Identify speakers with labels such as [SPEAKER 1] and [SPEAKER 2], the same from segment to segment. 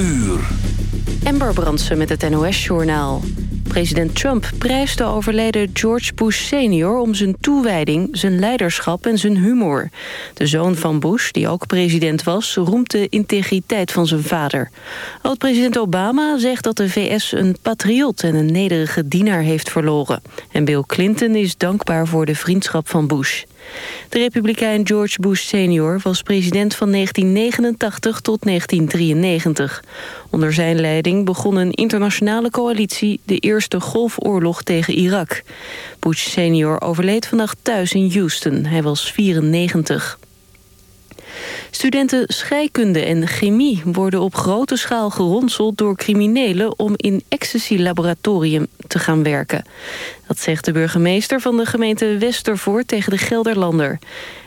[SPEAKER 1] uur.
[SPEAKER 2] Ember Brandsen met het NOS-journaal. President Trump prijst de overleden George Bush senior... om zijn toewijding, zijn leiderschap en zijn humor. De zoon van Bush, die ook president was... roemt de integriteit van zijn vader. Oud-president Obama zegt dat de VS een patriot... en een nederige dienaar heeft verloren. En Bill Clinton is dankbaar voor de vriendschap van Bush. De republikein George Bush senior was president van 1989 tot 1993. Onder zijn leiding begon een internationale coalitie de eerste golfoorlog tegen Irak. Bush senior overleed vannacht thuis in Houston. Hij was 94. Studenten scheikunde en chemie worden op grote schaal geronseld door criminelen om in ecstasy-laboratorium te gaan werken. Dat zegt de burgemeester van de gemeente Westervoort tegen de Gelderlander.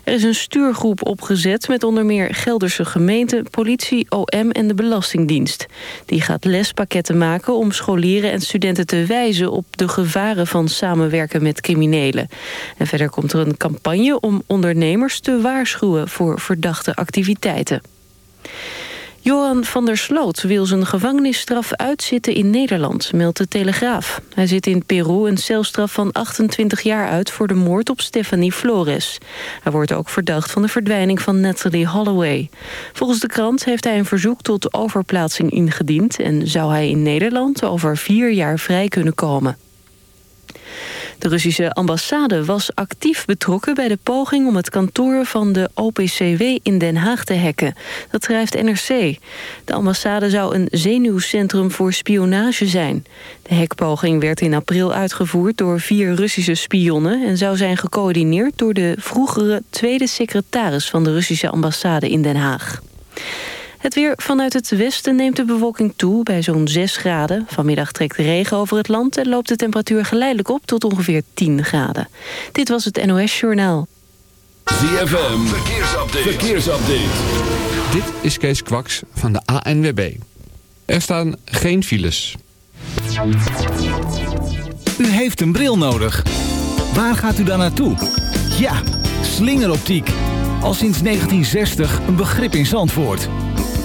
[SPEAKER 2] Er is een stuurgroep opgezet met onder meer Gelderse gemeente, politie, OM en de Belastingdienst. Die gaat lespakketten maken om scholieren en studenten te wijzen op de gevaren van samenwerken met criminelen. En verder komt er een campagne om ondernemers te waarschuwen voor verdachte activiteiten. Johan van der Sloot wil zijn gevangenisstraf uitzitten in Nederland, meldt de Telegraaf. Hij zit in Peru een celstraf van 28 jaar uit voor de moord op Stephanie Flores. Hij wordt ook verdacht van de verdwijning van Natalie Holloway. Volgens de krant heeft hij een verzoek tot overplaatsing ingediend... en zou hij in Nederland over vier jaar vrij kunnen komen. De Russische ambassade was actief betrokken bij de poging om het kantoor van de OPCW in Den Haag te hacken. Dat schrijft NRC. De ambassade zou een zenuwcentrum voor spionage zijn. De hackpoging werd in april uitgevoerd door vier Russische spionnen... en zou zijn gecoördineerd door de vroegere tweede secretaris van de Russische ambassade in Den Haag. Het weer vanuit het westen neemt de bewolking toe bij zo'n 6 graden. Vanmiddag trekt regen over het land en loopt de temperatuur geleidelijk op tot ongeveer 10 graden. Dit was het NOS Journaal.
[SPEAKER 1] ZFM, verkeersupdate. verkeersupdate.
[SPEAKER 3] Dit is Kees Kwaks van de ANWB. Er staan geen files.
[SPEAKER 4] U heeft een bril nodig. Waar gaat u dan naartoe? Ja, slingeroptiek. Al sinds 1960 een begrip in Zandvoort.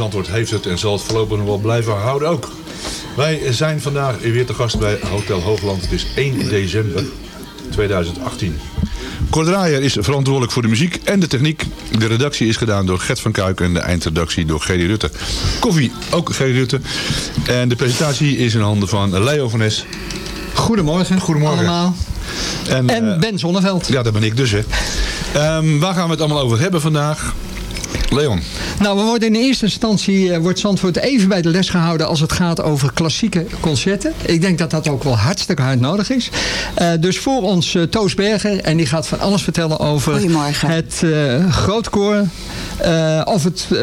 [SPEAKER 5] Zandvoort
[SPEAKER 6] heeft het
[SPEAKER 7] en zal het voorlopig nog wel blijven houden ook. Wij zijn vandaag weer te gast bij Hotel Hoogland. Het is 1 december 2018. Cor Draaier is verantwoordelijk voor de muziek en de techniek. De redactie is gedaan door Gert van Kuik en de eindredactie door Gerry Rutte. Koffie, ook Gerry Rutte. En de presentatie is in handen van Leo van Es.
[SPEAKER 8] Goedemorgen,
[SPEAKER 7] Goedemorgen.
[SPEAKER 8] allemaal.
[SPEAKER 7] En,
[SPEAKER 8] En
[SPEAKER 7] eh,
[SPEAKER 8] Ben Zonneveld.
[SPEAKER 7] ja, dat ben ik dus, hè. Ehm, waar gaan we het allemaal over hebben vandaag? Leon.
[SPEAKER 8] Nou, we worden in eerste instantie, eh, wordt Zandvoort even bij de les gehouden als het gaat over klassieke concerten. Ik denk dat dat ook wel hartstikke hard nodig is. Eh, dus voor ons eh, Toos Berger en die gaat van alles vertellen over het grootkoor. Eh, of het eh,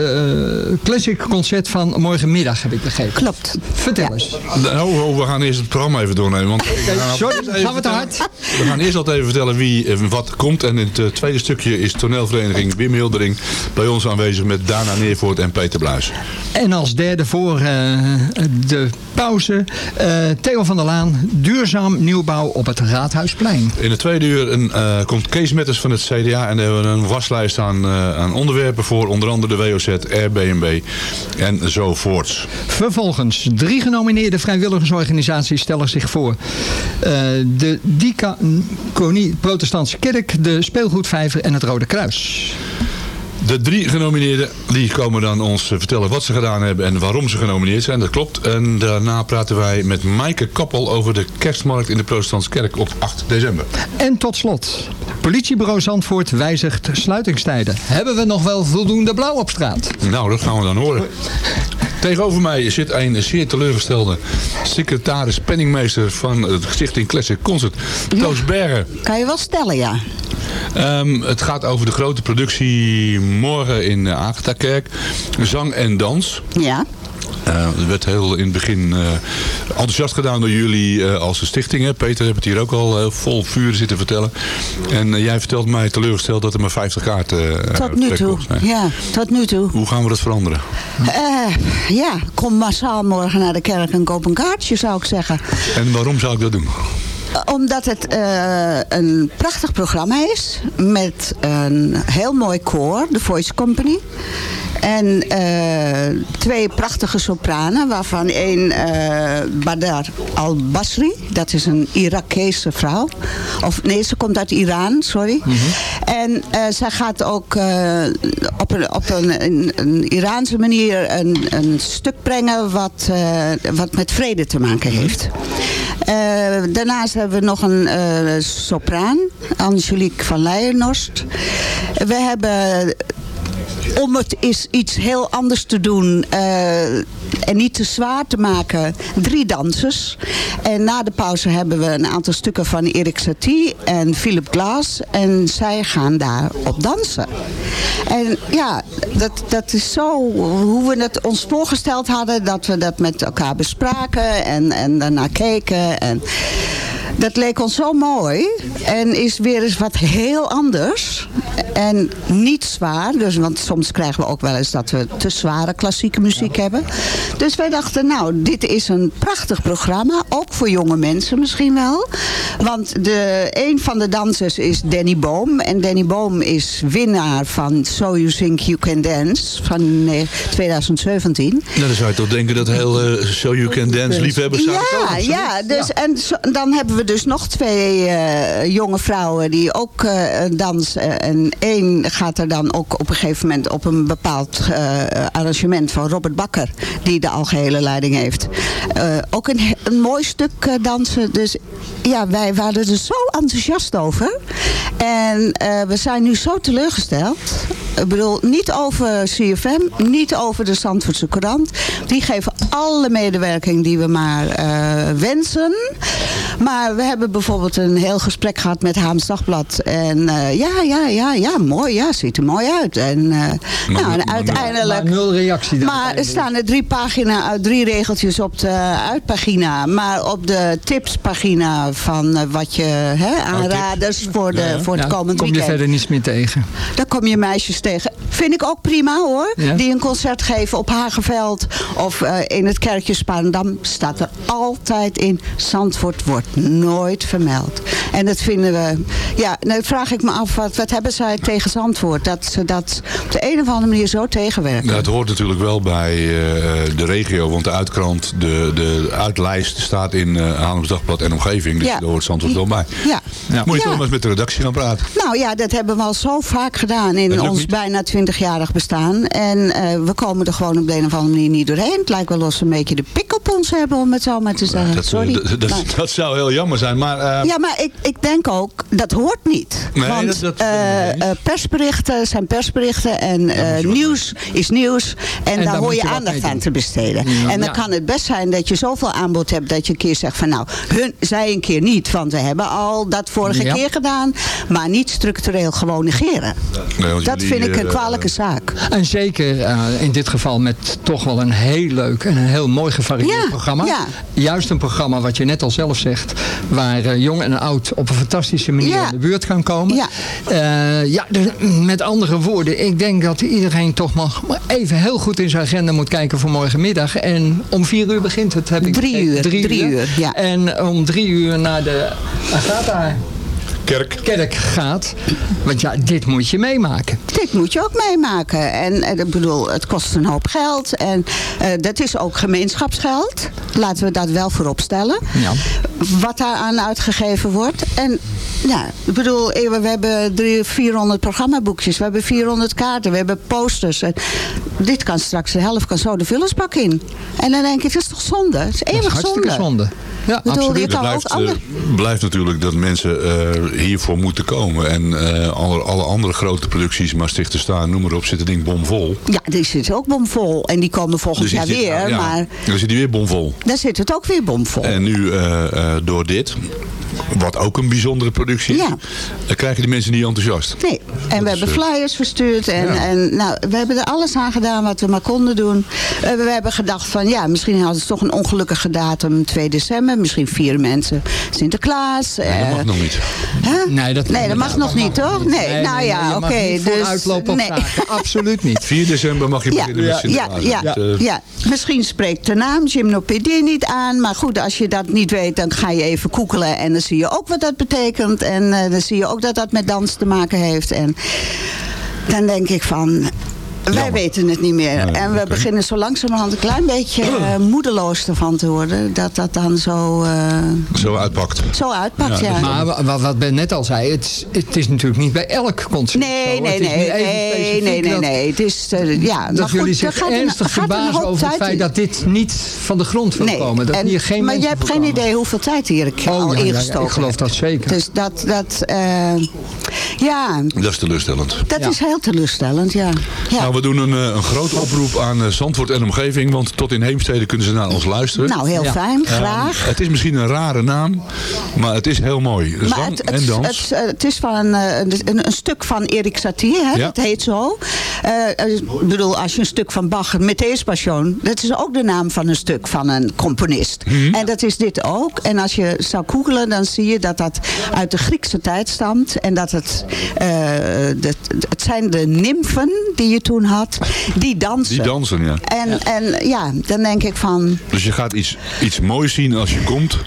[SPEAKER 8] classic concert van morgenmiddag heb ik begrepen.
[SPEAKER 9] Klopt.
[SPEAKER 8] Vertel eens.
[SPEAKER 7] Nou, oh, we gaan eerst het programma even doornemen. Want gaan
[SPEAKER 8] sorry, gaan we te hard?
[SPEAKER 7] We gaan eerst altijd even vertellen wie en wat komt. En in het eh, tweede stukje is toneelvereniging Wim Hildering bij ons aanwezig met Dana Neervoort en Peter Bluis.
[SPEAKER 8] En als derde voor eh, de pauze eh, Theo van der Laan, duurzaam nieuwbouw op het Raadhuisplein.
[SPEAKER 7] In het tweede uur een, eh, komt Kees Metters van het CDA en daar hebben we een waslijst aan, eh, aan onderwerpen voor. Onder andere de WOZ, Airbnb enzovoorts.
[SPEAKER 8] Vervolgens, drie genomineerde vrijwilligersorganisaties stellen zich voor. Eh, de Diaconie Protestantse Kerk, de Speelgoedvijver en het Rode Kruis.
[SPEAKER 7] De drie genomineerden die komen dan ons eh, vertellen wat ze gedaan hebben en waarom ze genomineerd zijn. Dat klopt. En daarna praten wij met Maaike Kappel over de kerstmarkt in de Protestantse Kerk op 8 december.
[SPEAKER 8] En tot slot, politiebureau Zandvoort wijzigt sluitingstijden. Hebben we nog wel voldoende blauw op straat?
[SPEAKER 7] Nou, dat gaan we dan horen. Tegenover mij zit een zeer teleurgestelde secretaris penningmeester van het Stichting Classic Concert, Toos Berger.
[SPEAKER 9] Kan je wel stellen, ja.
[SPEAKER 7] Ehm, het gaat over de grote productie morgen in uh, Agatha-kerk. Zang en dans.
[SPEAKER 9] Ja.
[SPEAKER 7] Uh, het werd heel in het begin uh, enthousiast gedaan door jullie uh, als stichting. Hè? Peter heeft het hier ook al vol vuur zitten vertellen. En jij vertelt mij teleurgesteld dat er maar 50 kaarten
[SPEAKER 9] Tot nu toe, ja, tot nu toe.
[SPEAKER 7] Hoe gaan we dat veranderen?
[SPEAKER 9] ja, kom massaal morgen naar de kerk en koop een kaartje zou ik zeggen.
[SPEAKER 7] En waarom zou ik dat doen?
[SPEAKER 9] Omdat het uh, een prachtig programma is. Met een heel mooi koor, de Voice Company. En uh, twee prachtige sopranen, waarvan één uh, Badar al-Basri. Dat is een Irakese vrouw. Of nee, ze komt uit Iran, sorry. Mm -hmm. En uh, zij gaat ook op, een, op een, een, een, Iraanse manier een, een stuk brengen wat, wat met vrede te maken heeft. daarnaast hebben we nog een sopraan, Angelique van Leijenorst. We hebben om het is iets heel anders te doen. Uh, en niet te zwaar te maken, drie dansers. En na de pauze hebben we een aantal stukken van Erik Satie en Philip Glass. En zij gaan daar op dansen. En ja, dat, dat is zo hoe we het ons voorgesteld hadden. Dat we dat met elkaar bespraken en, en daarna keken. En dat leek ons zo mooi. En is weer eens wat heel anders. En niet zwaar. Dus, want soms krijgen we ook wel eens dat we te zware klassieke muziek hebben. Dus wij dachten, nou, dit is een prachtig programma. Ook voor jonge mensen misschien wel. Want de, een van de dansers is Danny Boom. En Danny Boom is winnaar van So You Think You Can Dance van 2017.
[SPEAKER 7] Nou, dan zou je toch denken dat heel uh, So You Can Dance liefhebbers
[SPEAKER 9] Ja, ja, dus, ja. En zo, dan hebben we dus nog twee uh, jonge vrouwen die ook uh, dansen. En één gaat er dan ook op een gegeven moment op een bepaald uh, arrangement van Robert Bakker. Die de algehele leiding heeft. ook een, een mooi stuk dansen. Dus ja, wij waren er zo enthousiast over. En we zijn nu zo teleurgesteld. Ik bedoel, niet over CFM, niet over de Zandvoortse Courant. Die geven alle medewerking die we maar wensen. Maar we hebben bijvoorbeeld een heel gesprek gehad met Haams Dagblad. En uh, ja, ja, ja, ja, mooi, ja, ziet er mooi uit. En, maar, nou, en uiteindelijk...
[SPEAKER 8] Maar nul reactie dan.
[SPEAKER 9] Maar er staan er drie pagina, uh, drie regeltjes op de uitpagina. Maar op de tipspagina van wat je, hè, aanraders voor, de,
[SPEAKER 8] ja,
[SPEAKER 9] voor het
[SPEAKER 8] ja,
[SPEAKER 9] komend
[SPEAKER 8] kom
[SPEAKER 9] weekend.
[SPEAKER 8] je verder niets meer tegen.
[SPEAKER 9] Daar kom je meisjes tegen. Vind ik ook prima hoor.
[SPEAKER 8] Ja.
[SPEAKER 9] Die een concert geven op Hagenveld of eh, in het kerkje Spaandam staat er altijd in. Zandvoort wordt nooit vermeld. En dat vinden we... Ja, nou vraag ik me af, wat, wat hebben zij tegen Zandvoort? Dat ze dat op de een of andere manier zo tegenwerken.
[SPEAKER 7] Nou, het hoort natuurlijk wel bij eh, de regio, want de uitkrant, de, de uitlijst staat in uh, Haarlems Dagblad en omgeving. Dus
[SPEAKER 9] Ja.
[SPEAKER 7] daar hoort Zandvoort wel bij.
[SPEAKER 9] Ja.
[SPEAKER 7] Moet je
[SPEAKER 9] Ja.
[SPEAKER 7] toch maar eens met de redactie gaan praten.
[SPEAKER 9] Nou ja, dat hebben we al zo vaak gedaan in ons
[SPEAKER 7] niet.
[SPEAKER 9] bijna 20-jarig bestaan. En eh, we komen er gewoon op de een of andere manier niet doorheen. Het lijkt wel of ze een beetje de pik op ons hebben, om het zo maar te zeggen.
[SPEAKER 7] Dat,
[SPEAKER 9] Sorry.
[SPEAKER 7] dat, dat,
[SPEAKER 9] Maar-
[SPEAKER 7] dat zou heel jammer zijn, maar... eh,
[SPEAKER 9] ja, maar ik, ik denk ook, dat hoort niet.
[SPEAKER 7] Nee,
[SPEAKER 9] Want
[SPEAKER 7] dat- dat-
[SPEAKER 9] eh, eh, persberichten zijn persberichten en eh, nieuws is nieuws. En,
[SPEAKER 8] En
[SPEAKER 9] daar hoor je aandacht aan te besteden.
[SPEAKER 8] Ja.
[SPEAKER 9] En dan
[SPEAKER 8] Ja.
[SPEAKER 9] kan het best zijn dat je zoveel aanbod hebt dat je een keer zegt van nou, hun, zij een keer niet. Want we hebben al dat vorige
[SPEAKER 8] Ja.
[SPEAKER 9] keer gedaan. Maar niet structureel gewoon negeren.
[SPEAKER 7] nee,
[SPEAKER 9] Dat
[SPEAKER 7] jullie,
[SPEAKER 9] vind ik een
[SPEAKER 7] eh,
[SPEAKER 9] kwalijke zaak.
[SPEAKER 8] En zeker eh, in dit geval met toch wel een heel leuk en een heel mooi gevarieerd
[SPEAKER 9] Ja,
[SPEAKER 8] programma.
[SPEAKER 9] ja.
[SPEAKER 8] Juist een programma wat je net al zelf zegt. Waar eh, jong en oud op een fantastische manier
[SPEAKER 9] Ja.
[SPEAKER 8] in de buurt kan komen.
[SPEAKER 9] Ja.
[SPEAKER 8] Eh, ja, dus met andere woorden. Ik denk dat iedereen toch nog maar even heel goed in zijn agenda moet kijken voor morgenmiddag. En om vier uur begint het. Heb ik
[SPEAKER 9] Drie uur, drie uur, ja.
[SPEAKER 8] En om drie uur naar de Agatha
[SPEAKER 7] Kerk.
[SPEAKER 8] kerk gaat. Want ja, dit moet je meemaken.
[SPEAKER 9] Dit moet je ook meemaken. En eh, ik bedoel, het kost een hoop geld. En eh, dat is ook gemeenschapsgeld. Laten we dat wel voorop stellen.
[SPEAKER 8] Ja.
[SPEAKER 9] Wat daaraan uitgegeven wordt. En ja, ik bedoel, eh, we hebben drie, 400 programmaboekjes. We hebben 400 kaarten. We hebben posters. En dit kan straks de helft kan zo de vullersbak in. En dan denk ik, dat is toch zonde? Het is
[SPEAKER 8] Dat is
[SPEAKER 9] eeuwig
[SPEAKER 8] hartstikke
[SPEAKER 9] zonde.
[SPEAKER 8] zonde. Ja,
[SPEAKER 9] bedoel,
[SPEAKER 8] absoluut.
[SPEAKER 9] je
[SPEAKER 7] Het blijft, blijft natuurlijk dat mensen eh, hiervoor moeten komen. En eh, alle, alle andere grote producties, Maastricht te staan, noem maar op, zitten ding bomvol.
[SPEAKER 9] Ja, die zit ook bomvol. En die komen volgend
[SPEAKER 7] Dus
[SPEAKER 9] jaar
[SPEAKER 7] dit-
[SPEAKER 9] weer.
[SPEAKER 7] ja,
[SPEAKER 9] Maar
[SPEAKER 7] Dan zit die weer bomvol.
[SPEAKER 9] dan zit het ook weer bomvol.
[SPEAKER 7] En nu eh, eh, door dit, wat ook een bijzondere productie is,
[SPEAKER 9] Ja.
[SPEAKER 7] dan krijgen die mensen niet enthousiast.
[SPEAKER 9] Nee, en we
[SPEAKER 7] is,
[SPEAKER 9] hebben
[SPEAKER 7] eh,
[SPEAKER 9] flyers verstuurd. En,
[SPEAKER 7] Ja.
[SPEAKER 9] en nou, we hebben er alles aan gedaan wat we maar konden doen. Eh, we hebben gedacht van ja, misschien hadden ze toch een ongelukkige datum 2 december. Misschien vieren mensen Sinterklaas.
[SPEAKER 7] Nee,
[SPEAKER 9] eh,
[SPEAKER 7] dat mag nog niet.
[SPEAKER 9] hè?
[SPEAKER 8] Nee, dat,
[SPEAKER 9] Nee, dat mag nog niet, toch? Nee, nou ja, oké.
[SPEAKER 8] niet
[SPEAKER 9] dus,
[SPEAKER 8] op zaken. Absoluut niet.
[SPEAKER 7] 4 december mag je
[SPEAKER 9] Ja,
[SPEAKER 7] beginnen met
[SPEAKER 9] ja,
[SPEAKER 7] Sinterklaas.
[SPEAKER 9] ja,
[SPEAKER 7] Dus,
[SPEAKER 9] ja, ja. Misschien spreekt de naam gymnopedie niet aan. Maar goed, als je dat niet weet, dan ga je even koekelen. En dan zie je ook wat dat betekent. En eh, dan zie je ook dat dat met dans te maken heeft. En dan denk ik van... Wij weten het niet meer.
[SPEAKER 7] Nee,
[SPEAKER 9] en we beginnen zo langzamerhand een klein beetje eh, moedeloos ervan te worden. Dat dat dan zo, eh,
[SPEAKER 7] Zo uitpakt.
[SPEAKER 9] zo uitpakt,
[SPEAKER 7] Ja,
[SPEAKER 9] ja.
[SPEAKER 8] Maar wa- wat, wat Ben net al zei, het, is- het is natuurlijk niet bij elk concert
[SPEAKER 9] Nee,
[SPEAKER 8] zo.
[SPEAKER 9] nee,
[SPEAKER 8] Het is
[SPEAKER 9] nee, nee, nee, nee,
[SPEAKER 8] dat-
[SPEAKER 9] nee. Het is, eh, ja, maar
[SPEAKER 8] Dat
[SPEAKER 9] goed,
[SPEAKER 8] jullie zich ernstig verbazen over het feit dat dit niet van de grond wil komen. Dat
[SPEAKER 9] en-
[SPEAKER 8] hier geen
[SPEAKER 9] maar je hebt geen idee hoeveel tijd hier ik
[SPEAKER 8] Oh,
[SPEAKER 9] al
[SPEAKER 8] ja, ja, ja,
[SPEAKER 9] ingestoken
[SPEAKER 8] ik geloof
[SPEAKER 9] heb.
[SPEAKER 8] dat zeker.
[SPEAKER 9] Dus dat, dat eh, ja,
[SPEAKER 7] Dat is teleurstellend.
[SPEAKER 9] dat
[SPEAKER 8] Ja.
[SPEAKER 9] is heel teleurstellend, ja. ja.
[SPEAKER 7] Nou, we doen een, eh, een grote oproep aan eh, Zandvoort en omgeving. Want tot in Heemstede kunnen ze naar ons luisteren.
[SPEAKER 9] nou, heel
[SPEAKER 8] Ja.
[SPEAKER 9] fijn, graag.
[SPEAKER 7] het is misschien een rare naam, maar het is heel mooi.
[SPEAKER 9] Maar
[SPEAKER 7] Zang
[SPEAKER 9] het,
[SPEAKER 7] en dans.
[SPEAKER 9] het, eh, het is van eh, een, een, een stuk van Erik Satie, hè,
[SPEAKER 7] Ja.
[SPEAKER 9] dat heet zo. Eh, ik bedoel, als je een stuk van Bach, Matthäus Passion, dat is ook de naam van een stuk van een componist.
[SPEAKER 7] Mhm.
[SPEAKER 9] En dat is dit ook. En als je zou googelen, dan zie je dat dat uit de Griekse tijd stamt. En dat het, eh, dat, het zijn de nymfen die je toen had, die dansen.
[SPEAKER 7] Die dansen, ja.
[SPEAKER 9] En, en ja, dan denk ik van,
[SPEAKER 7] Dus je gaat iets, iets moois zien als je komt.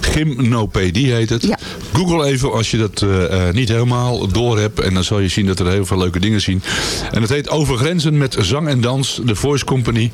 [SPEAKER 7] Gymnopedie heet het.
[SPEAKER 9] Ja.
[SPEAKER 7] Google even als je dat eh, eh, niet helemaal door hebt. En dan zal je zien dat er heel veel leuke dingen zien. En het heet Overgrenzen met zang en dans. De Voice Company.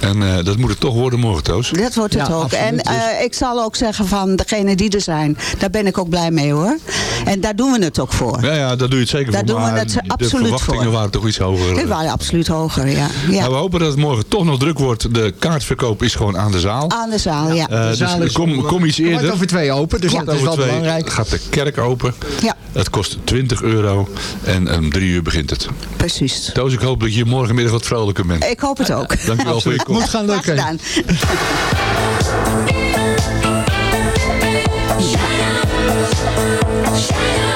[SPEAKER 7] En eh, dat moet het toch worden morgen, Toos.
[SPEAKER 9] Dat wordt het
[SPEAKER 8] Ja,
[SPEAKER 9] ook.
[SPEAKER 8] absoluut.
[SPEAKER 9] En ik zal ook zeggen van degenen die er zijn, daar ben ik ook blij mee hoor. En daar doen we het ook voor.
[SPEAKER 7] Ja, ja, daar doe je het zeker
[SPEAKER 9] Daar
[SPEAKER 7] voor.
[SPEAKER 9] doen we
[SPEAKER 7] maar
[SPEAKER 9] het
[SPEAKER 7] de
[SPEAKER 9] absoluut
[SPEAKER 7] verwachtingen
[SPEAKER 9] voor.
[SPEAKER 7] waren toch iets hoger.
[SPEAKER 9] Dit waren absoluut hoger, ja. ja.
[SPEAKER 7] Nou, we hopen dat het morgen toch nog druk wordt. De kaartverkoop is gewoon aan de zaal.
[SPEAKER 9] Aan de zaal, ja.
[SPEAKER 7] Eh,
[SPEAKER 8] De zaal
[SPEAKER 7] dus
[SPEAKER 8] is
[SPEAKER 7] kom,
[SPEAKER 8] om,
[SPEAKER 7] kom iets eerder.
[SPEAKER 8] over twee open, dus dat is wel
[SPEAKER 7] twee
[SPEAKER 8] belangrijk.
[SPEAKER 7] gaat de kerk open.
[SPEAKER 9] Ja.
[SPEAKER 7] Het kost 20 euro en om drie uur begint het.
[SPEAKER 9] Precies.
[SPEAKER 7] Toos, ik hoop dat je morgenmiddag wat vrolijker bent.
[SPEAKER 9] Ik hoop het ook.
[SPEAKER 7] Dankjewel voor je
[SPEAKER 8] Het
[SPEAKER 7] komst.
[SPEAKER 8] moet gaan
[SPEAKER 9] Graag
[SPEAKER 8] lukken.
[SPEAKER 9] gedaan.
[SPEAKER 6] Shine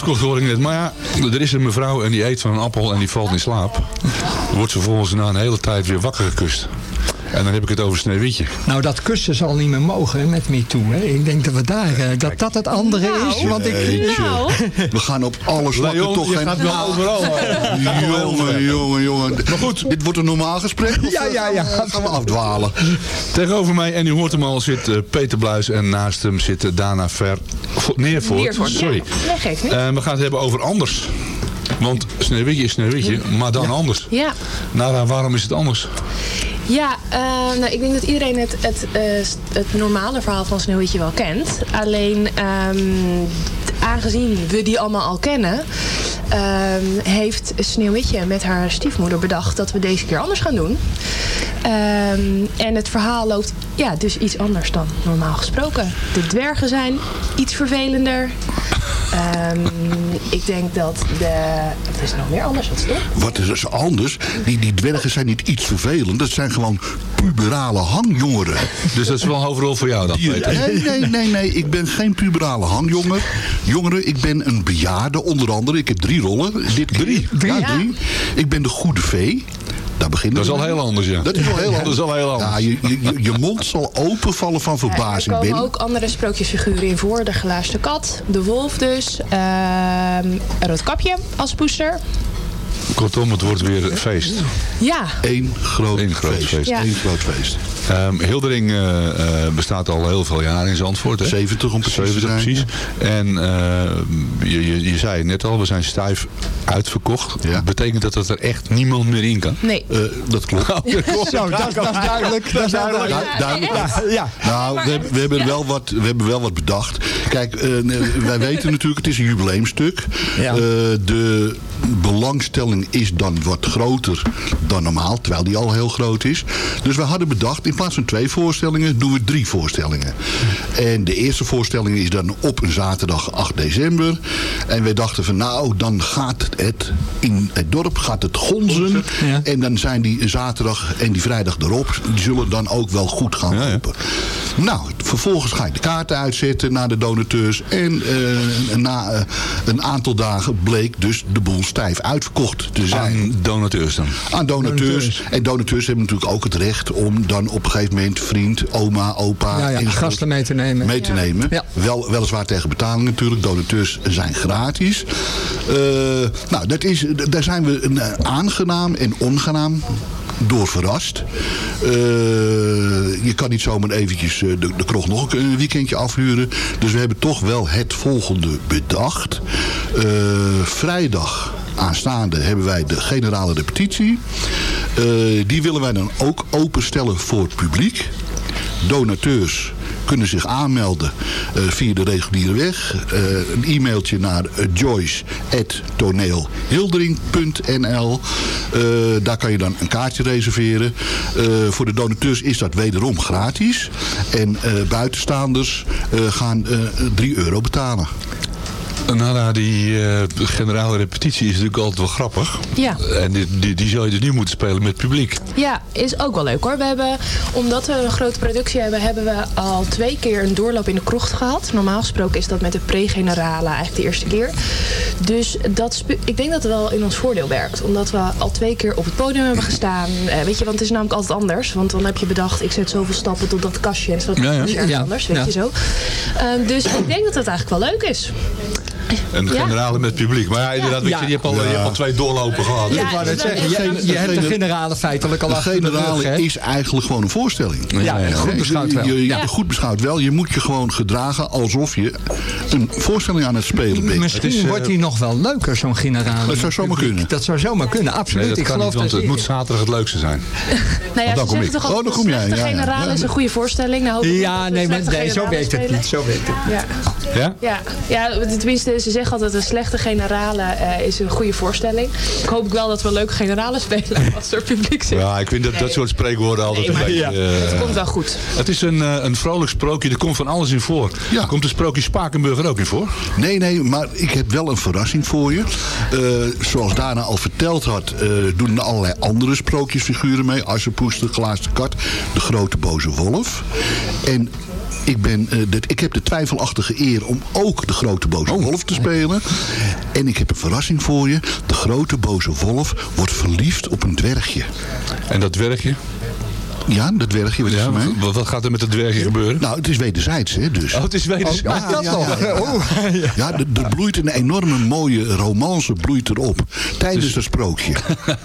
[SPEAKER 7] hoor ik net. Maar ja, er is een mevrouw en die eet van een appel en die valt in slaap. Wordt ze volgens na een hele tijd weer wakker gekust. En dan heb ik het over Sneeuwwitje.
[SPEAKER 8] Nou, dat kussen zal niet meer mogen hè, met MeToo. Hè. Ik denk dat we daar, eh, dat dat het andere is. Want ik,
[SPEAKER 10] Jeetje. We gaan op alles
[SPEAKER 7] Leon,
[SPEAKER 10] toch
[SPEAKER 7] je
[SPEAKER 10] geen...
[SPEAKER 7] gaat wel overal.
[SPEAKER 10] jongen, jongen, jongen. Maar goed. Dit wordt een normaal gesprek?
[SPEAKER 8] Ja, ja, ja.
[SPEAKER 10] Gaan we, gaan we afdwalen?
[SPEAKER 7] Tegenover mij, en u hoort hem al, zit eh, Peter Bluis en naast hem zit eh, Dana Ver... Vo- Neervoort.
[SPEAKER 11] Neervoort, ja.
[SPEAKER 7] Sorry.
[SPEAKER 11] Nee, geeft niet.
[SPEAKER 7] Eh, we gaan het hebben over anders. Want Sneeuwwitje is Sneeuwwitje, maar dan anders.
[SPEAKER 11] Ja,
[SPEAKER 7] Nara, waarom is het anders?
[SPEAKER 11] Ja eh, nou, ik denk dat iedereen het, het, eh, het normale verhaal van Sneeuwwitje wel kent. Alleen, ehm, aangezien we die allemaal al kennen... ehm, heeft Sneeuwwitje met haar stiefmoeder bedacht dat we deze keer anders gaan doen. Ehm, en het verhaal loopt ja, dus iets anders dan normaal gesproken. De dwergen zijn iets vervelender. Ehm, ik denk dat de... Het is nog meer anders, wat stom.
[SPEAKER 10] Wat is er anders? Die, die dwergen zijn niet iets vervelend. Dat zijn gewoon puberale hangjongeren.
[SPEAKER 7] Dus dat is wel een hoofdrol voor jou dan, Peter?
[SPEAKER 10] Nee, nee, nee, nee. Ik ben geen puberale hangjonger. Jongeren, ik ben een bejaarde onder andere. Ik heb drie rollen. Dit drie? Ja,
[SPEAKER 11] Ja.
[SPEAKER 10] drie. Ik ben de goede vee. Daar beginnen
[SPEAKER 7] Dat is al heel anders, ja.
[SPEAKER 10] Dat is al heel anders.
[SPEAKER 7] Dat is al heel anders.
[SPEAKER 10] Ja, je, je, je- mond zal openvallen van
[SPEAKER 11] Er
[SPEAKER 10] verbazing
[SPEAKER 11] komen
[SPEAKER 10] binnen.
[SPEAKER 11] ook andere sprookjesfiguren in voor. De glaasde kat, de wolf dus, ehm Roodkapje als poester.
[SPEAKER 7] Kortom, het wordt weer een feest.
[SPEAKER 11] Ja,
[SPEAKER 10] Eén groot,
[SPEAKER 7] Eén groot
[SPEAKER 10] feest.
[SPEAKER 7] feest.
[SPEAKER 11] Ja.
[SPEAKER 10] Eén groot feest.
[SPEAKER 7] Ehm, Hildering eh, eh, bestaat al heel veel jaar in Zandvoort. Hè?
[SPEAKER 10] 70 om precies te
[SPEAKER 7] 70
[SPEAKER 10] zijn.
[SPEAKER 7] precies. En eh, je, je, je zei het net al, we zijn stijf uitverkocht.
[SPEAKER 10] Ja.
[SPEAKER 7] Betekent dat dat er echt niemand meer in kan?
[SPEAKER 11] nee.
[SPEAKER 10] Eh, dat klopt.
[SPEAKER 8] Zo, dat, is- dat is duidelijk. Dat is duidelijk.
[SPEAKER 10] Du- duidelijk.
[SPEAKER 8] Ja, ja.
[SPEAKER 10] Nou, we, hebben- we, hebben wel wat, we hebben wel wat bedacht. Kijk, eh, wij weten natuurlijk, het is een jubileumstuk.
[SPEAKER 8] Ja.
[SPEAKER 10] Eh, de belangstelling is dan wat groter dan normaal, terwijl die al heel groot is. Dus we hadden bedacht, in plaats van twee voorstellingen, doen we drie voorstellingen. En de eerste voorstelling is dan op een zaterdag 8 december. En wij dachten van, nou, dan gaat het in het dorp, gaat het gonzen.
[SPEAKER 8] Ja.
[SPEAKER 10] En dan zijn die zaterdag en die vrijdag erop, die zullen dan ook wel goed gaan
[SPEAKER 7] Ja, ja.
[SPEAKER 10] lopen. Nou, vervolgens ga ik de kaarten uitzetten naar de donateurs. En eh, na eh, een aantal dagen bleek dus de boel stijf uitverkocht te zijn.
[SPEAKER 7] Aan donateurs dan?
[SPEAKER 10] Aan donateurs.
[SPEAKER 8] Donateurs.
[SPEAKER 10] En donateurs hebben natuurlijk ook het recht om dan op een gegeven moment vriend, oma, opa...
[SPEAKER 8] Ja, ja, gasten mee te nemen.
[SPEAKER 10] mee te nemen.
[SPEAKER 8] Ja.
[SPEAKER 10] Wel, weliswaar tegen betaling natuurlijk. Donateurs zijn gratis. Eh, nou, dat is, daar zijn we eh, aangenaam en ongenaam door verrast. Eh, je kan niet zomaar eventjes de, de kroeg nog een weekendje afhuren. Dus we hebben toch wel het volgende bedacht. Eh, vrijdag aanstaande hebben wij de generale repetitie. Eh, die willen wij dan ook openstellen voor het publiek. Donateurs kunnen zich aanmelden eh, via de reguliere weg. Eh, een e-mailtje naar joyce.toneelhildering.nl Daar kan je dan een kaartje reserveren. Voor de donateurs is dat wederom gratis. En buitenstaanders gaan eh 3 euro betalen.
[SPEAKER 7] Nou, nou, die eh, generale repetitie is natuurlijk altijd wel grappig.
[SPEAKER 11] Ja.
[SPEAKER 7] En die, die, die zou je dus nu moeten spelen met publiek.
[SPEAKER 11] Ja, is ook wel leuk hoor. We hebben, omdat we een grote productie hebben, hebben we al twee keer een doorloop in de krocht gehad. Normaal gesproken is dat met de pre-generale eigenlijk de eerste keer. Dus dat ik denk dat het wel in ons voordeel werkt. Omdat we al twee keer op het podium hebben gestaan. Eh, weet je, want het is namelijk altijd anders. Want dan heb je bedacht, ik zet zoveel stappen tot dat kastje. En dat
[SPEAKER 7] Ja, ja.
[SPEAKER 11] is
[SPEAKER 8] Ja,
[SPEAKER 11] anders, weet
[SPEAKER 8] ja.
[SPEAKER 11] je zo. Ehm, dus ik denk dat het eigenlijk wel leuk is.
[SPEAKER 7] Een
[SPEAKER 11] Ja.
[SPEAKER 7] generale met publiek. Maar ja, inderdaad, weet je,
[SPEAKER 8] Ja.
[SPEAKER 7] je, hebt al, je hebt al twee doorlopen gehad.
[SPEAKER 11] Ja,
[SPEAKER 8] Ik wou net zeggen, je, je hebt de generale feitelijk al
[SPEAKER 10] De
[SPEAKER 8] de rug.
[SPEAKER 10] generale
[SPEAKER 8] hè?
[SPEAKER 10] is eigenlijk gewoon een voorstelling.
[SPEAKER 8] Ja, goed beschouwd wel.
[SPEAKER 10] Je, je-
[SPEAKER 11] Ja.
[SPEAKER 10] Goed beschouwd wel. Je moet je gewoon gedragen alsof je een voorstelling aan het spelen bent.
[SPEAKER 8] Misschien
[SPEAKER 7] Het is, eh,
[SPEAKER 8] wordt die nog wel leuker, zo'n generale.
[SPEAKER 10] Dat zou zomaar kunnen.
[SPEAKER 8] Dat zou zomaar kunnen,
[SPEAKER 7] Nee,
[SPEAKER 8] absoluut.
[SPEAKER 7] dat
[SPEAKER 8] ik
[SPEAKER 7] kan
[SPEAKER 8] geloof
[SPEAKER 7] niet, want het moet zaterdag het leukste zijn.
[SPEAKER 11] Nou ja,
[SPEAKER 7] dan kom ik.
[SPEAKER 11] toch
[SPEAKER 10] Oh, dan kom jij, ja.
[SPEAKER 11] generale is een goede voorstelling. Nou, hoop ik
[SPEAKER 8] Ja, nee, zo werkt het niet. Zo werkt het niet.
[SPEAKER 11] Ja.
[SPEAKER 7] Ja?
[SPEAKER 11] Ja, ja, tenminste, ze zeggen altijd een slechte generale eh, is een goede voorstelling. Ik hoop wel dat we leuke generale spelen als er publiek zit.
[SPEAKER 7] Ja, ik vind dat, dat soort spreekwoorden altijd
[SPEAKER 11] Nee, maar-
[SPEAKER 7] een beetje...
[SPEAKER 11] Ja.
[SPEAKER 7] eh,
[SPEAKER 11] Het komt wel goed.
[SPEAKER 7] Het is een, eh, een vrolijk sprookje, er komt van alles in voor.
[SPEAKER 10] Ja.
[SPEAKER 7] Komt de sprookje Spakenburg er ook in voor?
[SPEAKER 10] Nee, nee, maar ik heb wel een verrassing voor je. Eh, zoals Dana al verteld had, eh, doen er allerlei andere sprookjesfiguren mee. Assenpoes, de glazen kat, de grote boze wolf. En ik, ben, eh, de, ik heb de twijfelachtige eer om ook de grote boze wolf te spelen. En ik heb een verrassing voor je. De grote boze wolf wordt verliefd op een dwergje.
[SPEAKER 7] En dat dwergje?
[SPEAKER 10] Ja, dat dwergje, wat
[SPEAKER 7] Ja, wat, wat gaat er met dat dwergje gebeuren?
[SPEAKER 10] Nou, het is wederzijds, hè, dus.
[SPEAKER 7] Oh, het is wederzijds.
[SPEAKER 10] Ja,
[SPEAKER 8] dat
[SPEAKER 10] ja, ja, ja.
[SPEAKER 8] Oh.
[SPEAKER 10] Ja, er, er bloeit een enorme mooie romance bloeit erop. Tijdens
[SPEAKER 7] Dus-
[SPEAKER 10] het sprookje.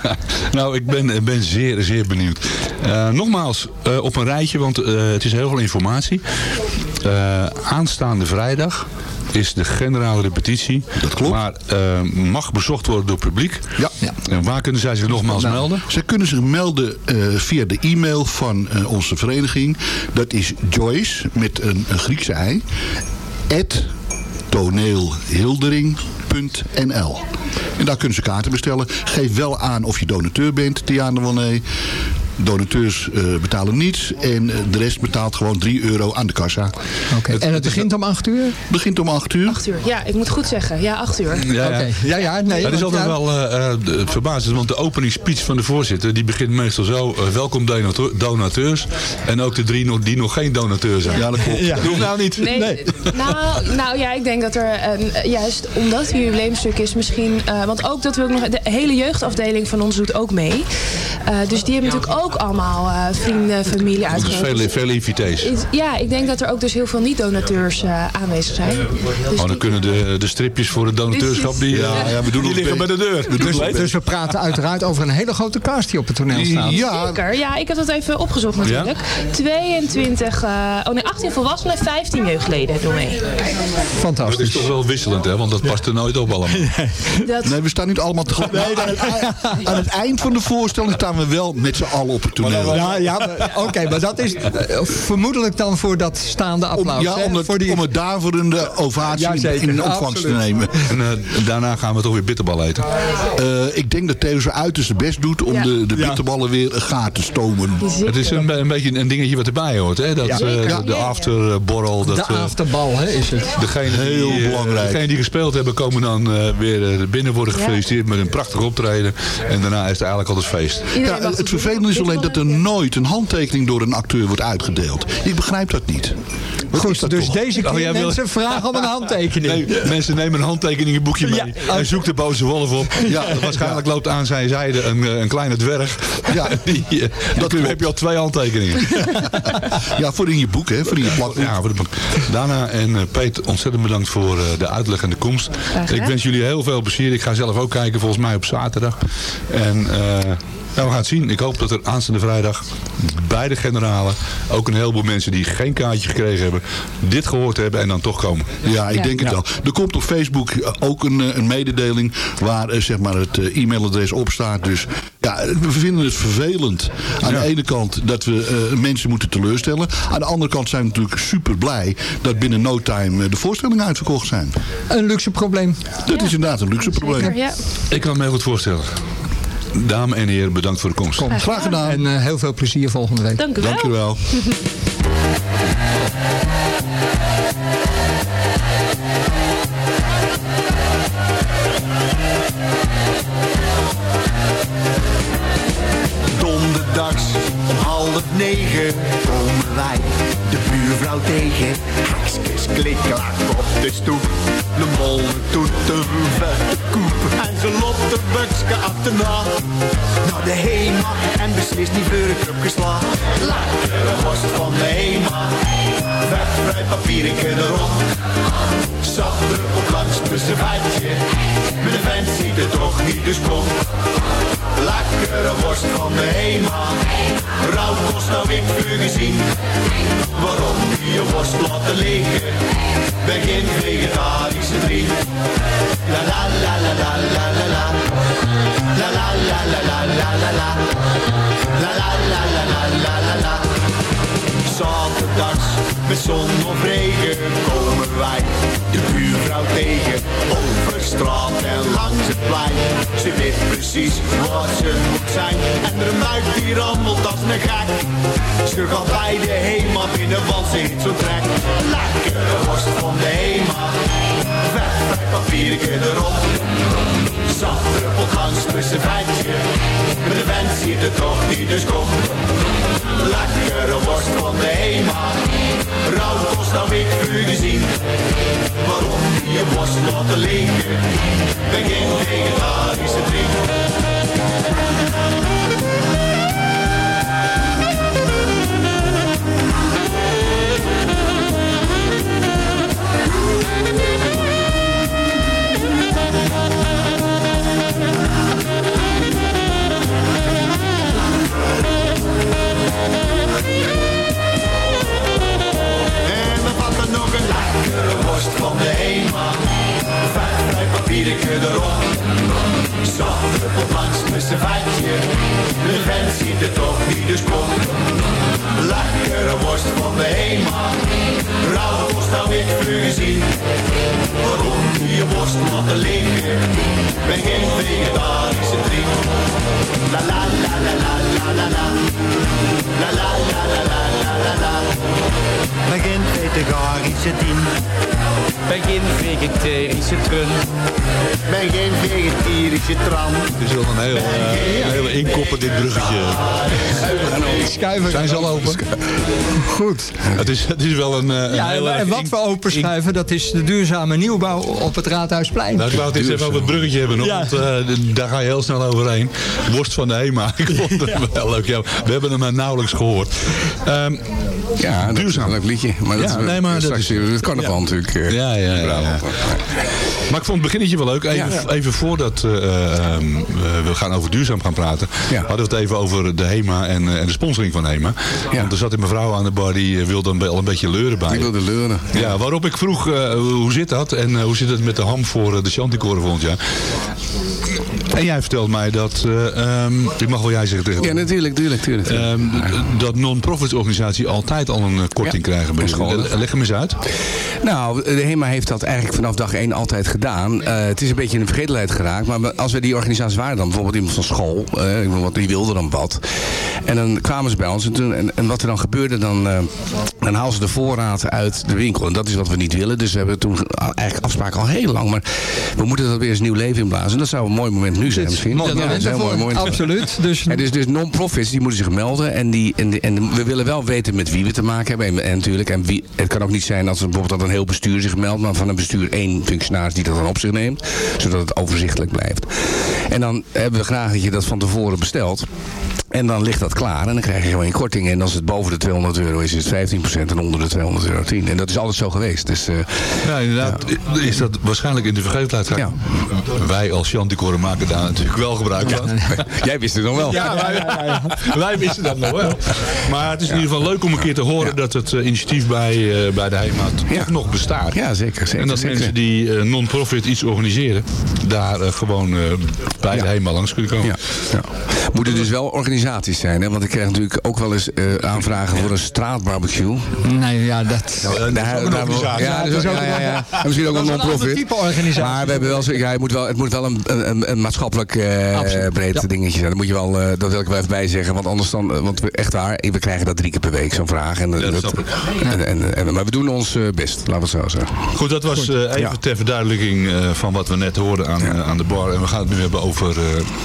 [SPEAKER 7] nou, ik ben, ben zeer, zeer benieuwd. Eh, nogmaals, eh, op een rijtje, want eh, het is heel veel informatie. Eh, aanstaande vrijdag is de generale repetitie.
[SPEAKER 10] Dat klopt.
[SPEAKER 7] Maar eh, mag bezocht worden door publiek.
[SPEAKER 10] Ja.
[SPEAKER 7] En waar kunnen zij zich nogmaals
[SPEAKER 10] Nou,
[SPEAKER 7] melden?
[SPEAKER 10] Zij kunnen zich melden eh, via de e-mail van eh, onze vereniging. Dat is Joyce met een, een Griekse ei. At toneelhildering.nl En daar kunnen ze kaarten bestellen. Geef wel aan of je donateur bent, Diana wel nee. Donateurs eh, betalen niets. En eh, de rest betaalt gewoon 3 euro aan de kassa.
[SPEAKER 8] Oké. En het begint om 8 uur?
[SPEAKER 10] begint om 8 uur.
[SPEAKER 11] 8 uur. Ja, ik moet goed zeggen. Ja, 8 uur.
[SPEAKER 7] Ja, ja.
[SPEAKER 8] Oké. Ja, ja, nee.
[SPEAKER 7] dat is altijd
[SPEAKER 8] ja,
[SPEAKER 7] wel de- verbazend, want de opening speech van de voorzitter die begint meestal zo. welkom donateur- donateurs. En ook de drie nog, die nog geen donateur zijn.
[SPEAKER 10] Ja, dat klopt.
[SPEAKER 7] Dat hoeft nou niet.
[SPEAKER 11] Nee, Nou, nou ja, ik denk dat er een, juist omdat het een jubileumstuk is misschien... eh, want ook dat we ook nog... De hele jeugdafdeling van ons doet ook mee. Eh, dus die hebben natuurlijk ook allemaal eh, vrienden, familie
[SPEAKER 7] Dus
[SPEAKER 11] uitgenodigd.
[SPEAKER 7] vele, vele invités.
[SPEAKER 11] Is- Ja, ik denk dat er ook dus heel veel niet-donateurs eh, aanwezig zijn. Dus
[SPEAKER 7] Oh, dan kunnen de, de stripjes voor het donateurschap die,
[SPEAKER 10] Ja,
[SPEAKER 7] eh,
[SPEAKER 10] ja, we doen
[SPEAKER 7] die liggen bij
[SPEAKER 10] best.
[SPEAKER 7] de deur.
[SPEAKER 10] We
[SPEAKER 8] dus, dus we praten uiteraard over een hele grote cast die op het toneel staat.
[SPEAKER 10] Ja,
[SPEAKER 11] Zeker, ja, ik heb dat even opgezocht natuurlijk. 22, eh, oh nee, 18 volwassenen, 15 jeugdleden doen mee.
[SPEAKER 7] Dat is
[SPEAKER 8] Fantastisch.
[SPEAKER 7] toch wel wisselend, hè? want dat past er nooit op allemaal.
[SPEAKER 11] Dat,
[SPEAKER 10] Nee, we staan niet allemaal tegelijk. Maar aan, het, ei- aan het eind van de voorstelling staan we wel met z'n allen op het toneel.
[SPEAKER 8] Ja, ja oké, maar dat is eh, vermoedelijk dan voor dat staande
[SPEAKER 10] Om,
[SPEAKER 8] applaus.
[SPEAKER 10] ja,
[SPEAKER 8] hè?
[SPEAKER 10] om, het,
[SPEAKER 8] voor die...
[SPEAKER 10] om het daarvoorende ovatie
[SPEAKER 8] Ja,
[SPEAKER 10] in,
[SPEAKER 8] zeker.
[SPEAKER 10] in ontvangst te nemen.
[SPEAKER 7] En eh, daarna gaan we toch weer bitterbal eten.
[SPEAKER 10] Eh, ik denk dat Theo zijn uiterste best doet om
[SPEAKER 11] Ja.
[SPEAKER 10] de, de bitterballen weer gaar te stomen.
[SPEAKER 7] Het is een, een beetje een dingetje wat erbij hoort. Hè? Dat,
[SPEAKER 8] Ja.
[SPEAKER 7] eh, de,
[SPEAKER 11] Ja.
[SPEAKER 7] de afterborrel. Dat,
[SPEAKER 8] de afterbal hè, is het.
[SPEAKER 7] Degene
[SPEAKER 10] Heel
[SPEAKER 7] die,
[SPEAKER 10] belangrijk.
[SPEAKER 7] Degenen die gespeeld hebben komen dan eh, weer binnen worden
[SPEAKER 11] Ja.
[SPEAKER 7] gefeliciteerd met een prachtig optreden. En daarna is het eigenlijk altijd feest.
[SPEAKER 10] Ja, het vervelende is alleen dat er nooit een handtekening door een acteur wordt uitgedeeld. Ik begrijp dat niet. Wat
[SPEAKER 8] Goed,
[SPEAKER 10] dat
[SPEAKER 8] dus
[SPEAKER 10] toch?
[SPEAKER 8] deze keer
[SPEAKER 7] Oh, jij wil-
[SPEAKER 8] mensen vragen om een handtekening.
[SPEAKER 7] Nee, mensen nemen een handtekeningenboekje mee.
[SPEAKER 8] Ja.
[SPEAKER 7] En zoekt de boze wolf op. Ja, waarschijnlijk loopt aan zijn zijde een, eh, een kleine dwerg.
[SPEAKER 10] Ja.
[SPEAKER 7] Die, eh, dat heb je al twee handtekeningen.
[SPEAKER 10] Ja, voor in je boek, hè, voor in je plakboek.
[SPEAKER 7] Ja, voor de, Dana en eh, Peet, ontzettend bedankt voor eh, de uitleg en de komst. Ik wens jullie heel veel plezier. Ik ga zelf ook kijken, volgens mij op zaterdag. En eh, nou, we gaan het zien. Ik hoop dat er aanstaande vrijdag bij de generalen... ook een heleboel mensen die geen kaartje gekregen hebben... dit gehoord hebben en dan toch komen.
[SPEAKER 10] Ja, ik
[SPEAKER 11] Ja.
[SPEAKER 10] denk het wel. Er komt op Facebook eh, ook een, eh, een mededeling waar eh, zeg maar het e-mailadres op staat. Dus ja, we vinden het vervelend. Aan de ene kant dat we mensen moeten teleurstellen. Aan de andere kant zijn we natuurlijk super blij dat binnen no time de voorstellingen uitverkocht zijn.
[SPEAKER 8] Een luxe probleem.
[SPEAKER 10] Dat is inderdaad een luxe probleem.
[SPEAKER 11] Zeker, ja.
[SPEAKER 7] Ik kan me heel goed voorstellen. Dames en heren, bedankt voor de komst.
[SPEAKER 10] Graag gedaan.
[SPEAKER 8] En eh, heel veel plezier volgende week.
[SPEAKER 11] Dank u wel.
[SPEAKER 10] Dank je wel.
[SPEAKER 12] Donderdags om half negen komen wij de buurvrouw tegen. Hakskus klikklak op de stoep. De mol doet een loopt de bukske achterna. Naar de HEMA en beslist die voor een cup geslagen. Lekkere worst van de HEMA. Vetvrij papiertje erop. Zacht druppel langs mijn. Met de vent ziet het toch niet, dus kom. Lekkere worst van de HEMA. Rauw kost nou ik vuur gezien. Waarom die je worst laten liggen? Ben geen vegetarische vriend. La la la la la la la la. La la la la la la la la. La la la la la la la la. Zaterdags met zon of regen komen wij de buurvrouw tegen. Over straat en langs het plein. Ze weet precies wat ze moet zijn. En de muik die rammelt als een gek. Ze gaat bij de HEMA binnen, want ze heeft zo'n trek. Lekkere worst van de HEMA. Vet, vet papiertje erop. Zacht druppelt langs servetje. Maar de vent ziet het toch niet, dus kom. Lekkere worst van de HEMA. Rauw kost nou ik vuur gezien. Waarom die je worst laten liggen? Ben geen vegetarische vriend. Papiertje erop. Zacht druppelt langs mijn servetje. De vent ziet het toch niet, dus kom. Lekkere worst van de HEMA. Rauw worst nou ik vuur gezien. Waarom je worst laten liggen? Ben geen vegetarische vriend. La la la la la la la la. La la la la la la la la. Begin vegetarische tien. Begin vegetarische trun. Begin vegetarische tram.
[SPEAKER 7] Het is wel een heel, een hele inkoppen dit bruggetje.
[SPEAKER 8] Schuiven.
[SPEAKER 7] Zijn ze al open?
[SPEAKER 8] Goed.
[SPEAKER 7] Het is, het is wel een, eh, een
[SPEAKER 8] Ja,
[SPEAKER 7] hele...
[SPEAKER 8] en, wat we openschuiven, dat is de duurzame nieuwbouw op het Raadhuisplein.
[SPEAKER 7] Nou, ik wou het eens even over het bruggetje hebben nog,
[SPEAKER 8] Ja.
[SPEAKER 7] want eh, daar ga je heel snel overheen. Worst van de HEMA, ik vond het wel leuk. Ja, we hebben hem maar nauwelijks gehoord. Ehm,
[SPEAKER 13] Ja, dat
[SPEAKER 7] duurzaam.
[SPEAKER 13] is een leuk liedje. Maar dat,
[SPEAKER 7] Ja,
[SPEAKER 13] is-
[SPEAKER 7] nee, maar dat
[SPEAKER 13] straks
[SPEAKER 7] is-
[SPEAKER 13] weer het carnaval
[SPEAKER 7] ja.
[SPEAKER 13] natuurlijk. eh,
[SPEAKER 7] Ja, ja, ja, ja. Maar ik vond het beginnetje wel leuk. Even,
[SPEAKER 13] Ja.
[SPEAKER 7] even voordat eh, ehm, we- we gaan over duurzaam gaan praten. Hadden we het even over de HEMA en, eh, en de sponsoring van HEMA. Want er zat een mevrouw aan de bar die eh, wilde al een beetje leuren bij.
[SPEAKER 13] Ik wilde leuren.
[SPEAKER 7] Ja, waarop ik vroeg eh, hoe zit dat en eh, hoe zit het met de ham voor eh, de Chanticoren volgend jaar. En jij vertelt mij dat, eh, ehm, ik mag wel jij zeggen tegen
[SPEAKER 13] Ja, natuurlijk, natuurlijk, natuurlijk.
[SPEAKER 7] Ehm, dat non-profit organisatie altijd al een eh, korting krijgen bij
[SPEAKER 13] gewoon-
[SPEAKER 7] Eh, Leg hem eens uit.
[SPEAKER 13] Nou, de HEMA heeft dat eigenlijk vanaf dag één altijd gedaan. Eh, het is een beetje in de vergetelheid geraakt. Maar als we die organisaties waren dan, bijvoorbeeld iemand van school, want die wilde dan wat. En dan kwamen ze bij ons. En, toen, en, en wat er dan gebeurde, dan, eh, dan haalden ze de voorraad uit de winkel. En dat is wat we niet willen. Dus we hebben toen eigenlijk afspraken al heel lang. Maar we moeten dat weer eens nieuw leven inblazen. En dat zou een mooi moment nu zijn misschien.
[SPEAKER 8] mooi
[SPEAKER 13] Ja, dat is een mooi moment.
[SPEAKER 8] Absoluut. Dus,
[SPEAKER 13] En dus, dus non-profits die moeten zich melden. En, die, en, en we willen wel weten met wie we te maken hebben. En, en natuurlijk, en wie, het kan ook niet zijn als bijvoorbeeld dat een heel bestuur zich meldt. Maar van een bestuur één functionaris die dat dan op zich neemt. Zodat het overzichtelijk blijft. En dan hebben we graag dat je dat van tevoren bestelt. En dan ligt dat klaar en dan krijg je gewoon een korting. En als het boven de 200 euro is, is het 15% en onder de 200 euro 10. En dat is altijd zo geweest. Dus, eh,
[SPEAKER 7] Ja, inderdaad. Is dat waarschijnlijk in de vergetelheid geraakt? Wij als Chanticoren maken daar natuurlijk wel gebruik van.
[SPEAKER 13] Jij wist het nog wel.
[SPEAKER 7] Ja, wij, wij wisten dat nog wel. Maar het is in ieder geval leuk om een keer te horen dat het eh, initiatief bij, eh, bij de HEMA toch nog bestaat.
[SPEAKER 13] Ja, zeker. zeker
[SPEAKER 7] en dat
[SPEAKER 13] zeker.
[SPEAKER 7] mensen die eh, non-profit iets organiseren, daar gewoon eh, bij de HEMA langs kunnen komen.
[SPEAKER 13] Ja, ja. Moeten dus wel organisaties zijn, hè? Want ik krijg natuurlijk ook wel eens eh, aanvragen voor een straatbarbecue.
[SPEAKER 8] Nee, ja, dat...
[SPEAKER 13] Nou,
[SPEAKER 7] dat is ook een organisatie.
[SPEAKER 13] Ja, dat is ook, ja, ja. En misschien ook een non-profit.
[SPEAKER 8] type organisatie.
[SPEAKER 13] Maar we hebben wel, zo- ja, het moet wel, het moet wel een, een, een maatschappelijk eh, breed
[SPEAKER 8] ja.
[SPEAKER 13] dingetje zijn. Dat, moet je wel, eh, dat wil ik wel even bij zeggen. Want anders dan, eh, want we, echt waar, we krijgen dat drie keer per week, zo'n vraag. En, eh,
[SPEAKER 7] dat
[SPEAKER 13] dat, en, en, en- maar we doen ons eh, best, laten we het zo zeggen.
[SPEAKER 7] Goed, dat was eh, even
[SPEAKER 13] Ja.
[SPEAKER 7] ter verduidelijking eh, van wat we net hoorden aan, eh, aan de bar. En we gaan het nu hebben over eh,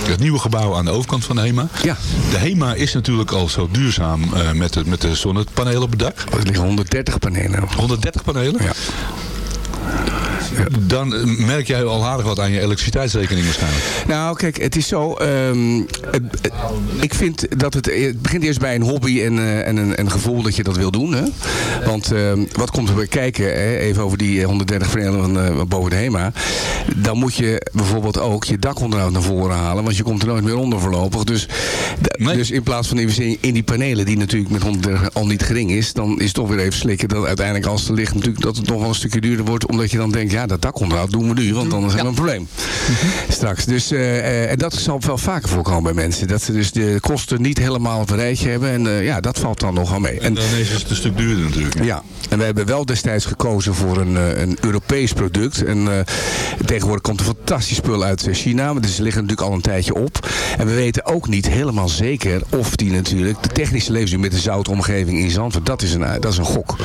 [SPEAKER 7] het nieuwe gebouw aan de overkant van de HEMA.
[SPEAKER 13] Ja.
[SPEAKER 7] De HEMA is natuurlijk al zo duurzaam eh, met, de, met de zonnepanelen op het dak.
[SPEAKER 13] Er liggen 130 panelen.
[SPEAKER 7] 130 panelen?
[SPEAKER 13] Ja.
[SPEAKER 7] Dan eh, merk jij al aardig wat aan je elektriciteitsrekening waarschijnlijk.
[SPEAKER 13] Nou, kijk, het is zo. ehm, het- het- ik vind dat het, het begint eerst bij een hobby en, eh, en een, een gevoel dat je dat wil doen. Hè? Want ehm, wat komt er bij kijken? Hè? Even over die eh, 130 panelen van, eh, boven de HEMA. Dan moet je bijvoorbeeld ook je dakonderhoud naar voren halen. Want je komt er nooit meer onder voorlopig. Dus, dus in plaats van investering in die panelen, die natuurlijk met 130 al niet gering is. Dan is het toch weer even slikken dat uiteindelijk als het ligt natuurlijk dat het nog wel een stukje duurder wordt. Omdat je dan denkt, ja dat dakonderhoud doen we nu. Want dan hebben we een probleem. Straks. Dus, eh, eh, en dat zal wel vaker voorkomen bij mensen. Dat ze dus de kosten niet helemaal op een rijtje hebben. En eh, ja, dat valt dan nogal mee.
[SPEAKER 7] En dan is het een stuk duurder natuurlijk.
[SPEAKER 13] Ja, en we hebben wel destijds gekozen voor een, eh, een Europees product. En eh, tegenwoordig komt een fantastisch spul uit China. Maar dus ze liggen natuurlijk al een tijdje op. En we weten ook niet helemaal zeker of die natuurlijk... De technische levensduur met de zoutomgeving in Zandvoort, dat is een, dat is een gok.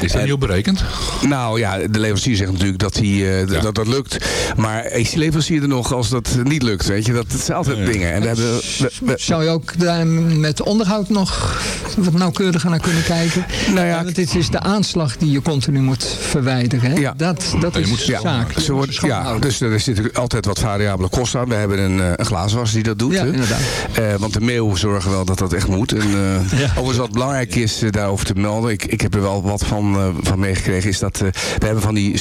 [SPEAKER 7] Is dat niet op berekend?
[SPEAKER 13] Nou ja, de leverancier zegt natuurlijk dat, die, eh, dat dat lukt. Maar is die leverancier er nog als dat niet lukt? Weet je, dat, dat zijn altijd dingen. En we hebben, we- we-
[SPEAKER 8] Zou je ook daar met onderhoud nog wat nauwkeuriger naar kunnen kijken?
[SPEAKER 13] Nou ja,
[SPEAKER 8] want dit is de aanslag die je continu moet verwijderen. Hè?
[SPEAKER 13] Ja.
[SPEAKER 8] Dat, dat is de zaak.
[SPEAKER 13] Ze wordt, ja, dus er zitten altijd wat variabele kosten aan. We hebben een, eh, een glazenwasser die dat doet.
[SPEAKER 8] Ja, inderdaad.
[SPEAKER 13] Eh, want de meeuwen zorgen wel dat dat echt moet. En, eh, Overigens wat belangrijk is daarover te melden. Ik, ik heb er wel wat van, eh, van meegekregen. Is dat eh, we hebben van die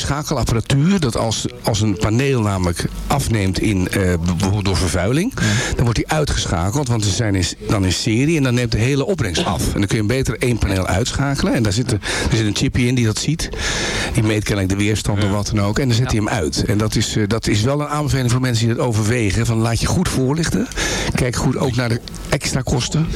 [SPEAKER 13] Dat als, als een paneel namelijk afneemt in, eh, bijvoorbeeld door vervuiling. Dan wordt die uitgeschakeld. Want ze zijn in, dan in serie. En dan neemt de hele opbrengst af. En dan kun je beter één paneel uitschakelen. En daar zit, er, er zit een chipje in die dat ziet. Die meet kennelijk de weerstand of wat dan ook. En dan zet hij hem uit. En dat is, eh, dat is wel een aanbeveling voor mensen die dat overwegen. Van laat je goed voorlichten. Kijk goed ook naar de extra kosten.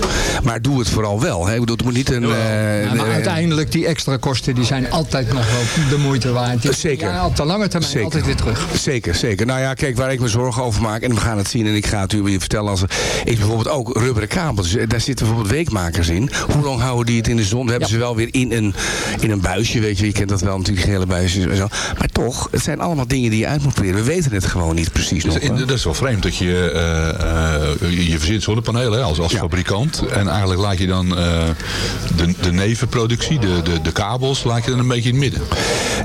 [SPEAKER 13] Maar doe het vooral wel. Hè. Ik bedoel, het moet niet een... eh,
[SPEAKER 8] Ja, maar uiteindelijk die extra kosten die zijn altijd nog wel de moeite waard.
[SPEAKER 13] Zeker.
[SPEAKER 8] Op de lange termijn
[SPEAKER 13] Zeker.
[SPEAKER 8] altijd weer terug.
[SPEAKER 13] Zeker, zeker. Nou ja, kijk, waar ik me zorgen over maak, en we gaan het zien, en ik ga het u weer vertellen, als, is bijvoorbeeld ook rubberen kabels. Daar zitten bijvoorbeeld weekmakers in. Hoe lang houden die het in de zon? We hebben ze wel weer in een, in een buisje, weet je. Je kent dat wel natuurlijk, gele buisjes en zo. Maar toch, het zijn allemaal dingen die je uit moet proberen. We weten het gewoon niet precies nog.
[SPEAKER 7] Dus in-
[SPEAKER 13] hoor.
[SPEAKER 7] dat is wel vreemd dat je, eh, eh, je, verzint zonnepanelen als, fabrikant. En eigenlijk laat je dan eh, de, de nevenproductie, de, de, de kabels, laat je dan een beetje in het midden.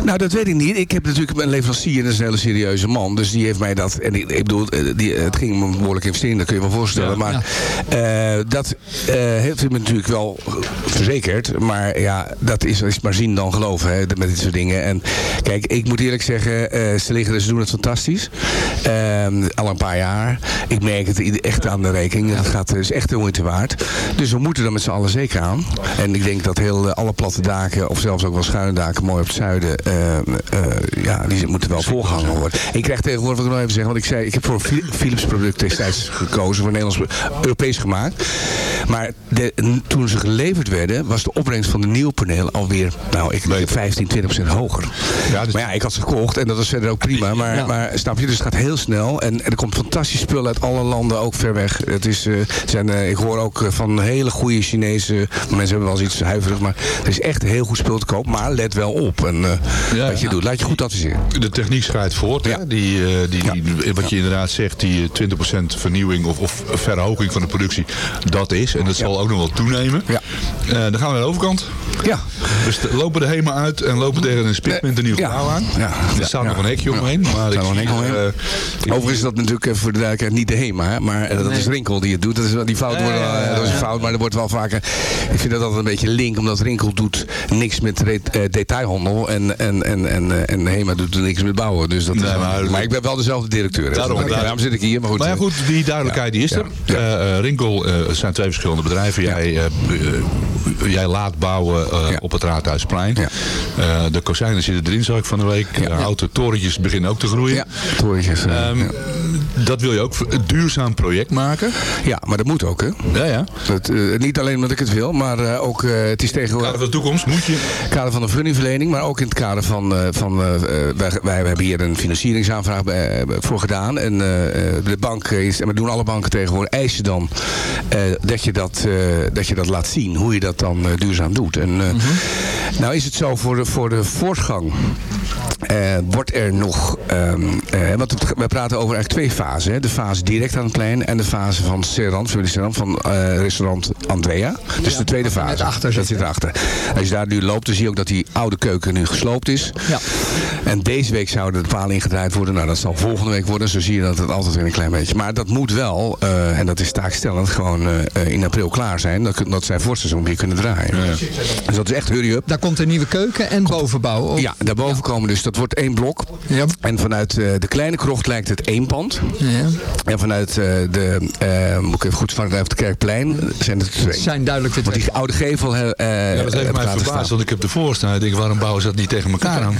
[SPEAKER 13] Nou, dat weet ik niet. Ik heb natuurlijk een leverancier, is een hele serieuze man. Dus die heeft mij dat. En ik, ik bedoel, eh, die, het ging om een behoorlijke investering, dat kun je wel voorstellen. maar eh, dat eh, heeft hij me natuurlijk wel verzekerd. Maar ja, dat is, is maar zien dan geloven hè, met dit soort dingen. En kijk, ik moet eerlijk zeggen, eh, ze, liggen, ze doen het fantastisch. Ehm, al een paar jaar. Ik merk het echt aan de rekening. Het gaat, is echt de moeite waard. Dus we moeten er met z'n allen zeker aan. En ik denk dat heel, alle platte daken, of zelfs ook wel schuine daken, mooi op het zuiden, eh, eh, ja, die moeten wel volgehangen worden. En ik krijg tegenwoordig, wat ik nog even zeggen, want ik zei, ik heb voor een Phil- Philips product destijds gekozen, voor Nederlands, Europees gemaakt. Maar de, toen ze geleverd werden, was de opbrengst van de nieuwe panelen alweer, nou, ik 15, 20 procent hoger. Maar ja, ik had ze gekocht en dat was verder ook prima. Maar,
[SPEAKER 8] Ja.
[SPEAKER 13] maar snap je, dus het gaat heel snel. En, en er komt fantastisch spul uit alle landen, ook ver weg. Het is, eh, zijn, eh, ik hoor ook eh, van hele goede Chinese, mensen hebben wel eens iets huiverig, maar er is echt heel goed spul te koop. Maar let wel op en, wat je doet. Laat je goed adviseren.
[SPEAKER 7] De techniek schrijdt voort. Hè? Die, eh, die, die- wat je inderdaad zegt, die eh, 20% vernieuwing of, of verhoging van de productie, dat is. En dat zal ook nog wel toenemen.
[SPEAKER 13] Ja.
[SPEAKER 7] Eh, dan gaan we naar de overkant.
[SPEAKER 13] Ja.
[SPEAKER 7] Dus de- lopen de HEMA uit en lopen tegen een spit met een nieuw gebouw aan.
[SPEAKER 13] Ja.
[SPEAKER 7] Er staat nog een hekje omheen. Maar
[SPEAKER 13] Er
[SPEAKER 7] ik
[SPEAKER 13] staat nog een omheen.
[SPEAKER 7] eh,
[SPEAKER 13] Overigens is dat natuurlijk even voor de duidelijkheid niet de HEMA, hè, maar eh, dat is Rinkel die het doet. Dat is, wel- die fout wordt, wel- eh, dat is een fout, maar er wordt wel vaker... Ik vind dat altijd een beetje link, omdat Rinkel doet niks met eh, detailhandel en, en, en, en, eh, en HEMA doet er niks met bouwen. Dus dat
[SPEAKER 7] Nee, maar-
[SPEAKER 13] maar, ik ben wel dezelfde directeur.
[SPEAKER 7] Daarom-
[SPEAKER 13] Daarom,
[SPEAKER 7] daarom-
[SPEAKER 13] zit ik hier. Maar goed,
[SPEAKER 7] Maar ja,
[SPEAKER 13] eh,
[SPEAKER 7] goed, die duidelijkheid die is er. Eh, Rinkel, zijn twee verschillende bedrijven. Jij, jij laat bouwen op het Raadhuisplein. De kozijnen zitten erin, zag ik van de week. De houten torentjes beginnen ook te groeien.
[SPEAKER 13] Ja, torentjes. eh,
[SPEAKER 7] Ehm, Dat wil je ook een duurzaam project maken.
[SPEAKER 13] Ja, maar dat moet ook, hè?
[SPEAKER 7] Ja, ja.
[SPEAKER 13] Dat, eh, niet alleen omdat ik het wil, maar eh, ook eh, het is tegenwoordig...
[SPEAKER 7] Kader van de toekomst moet je...
[SPEAKER 13] kader van de vergunningverlening, maar ook in het kader van... van wij, wij hebben hier een financieringsaanvraag bij- voor gedaan. En de bank is, en we doen alle banken tegenwoordig, eisen dan dat, je dat, dat je dat laat zien. Hoe je dat dan duurzaam doet. En eh, nou is het zo voor de, voor de voortgang... eh, wordt er nog, ehm, eh, want we praten over eigenlijk twee fasen. Hè? De fase direct aan het plein en de fase van Serrand, familie Serrand, van eh, restaurant Andrea. Dus de tweede fase. dat zit erachter. Als je daar nu loopt, dan zie je ook dat die oude keuken nu gesloopt is.
[SPEAKER 8] Ja.
[SPEAKER 13] En deze week zouden de palen ingedraaid worden. Nou, dat zal volgende week worden. Zo zie je dat het altijd weer een klein beetje. Maar dat moet wel, en dat is taakstellend, gewoon in april klaar zijn. Dat, dat zij voorseizoen weer kunnen draaien. Dus dat is echt hurry up.
[SPEAKER 8] Daar komt een nieuwe keuken en bovenbouw.
[SPEAKER 13] Ja, daarboven komen dus, dat wordt één blok.
[SPEAKER 8] Ja.
[SPEAKER 13] En vanuit eh, de kleine krocht lijkt het één pand.
[SPEAKER 8] Ja.
[SPEAKER 13] En vanuit eh, de, eh, moet ik even goed vanuit het Kerkplein zijn het twee.
[SPEAKER 8] Het zijn duidelijk weer
[SPEAKER 13] Want die oude gevel
[SPEAKER 7] Ja, dat heeft mij verbaasd,
[SPEAKER 13] staan.
[SPEAKER 7] want ik heb ervoor staan. Ik denk, waarom bouwen ze dat niet tegen elkaar aan?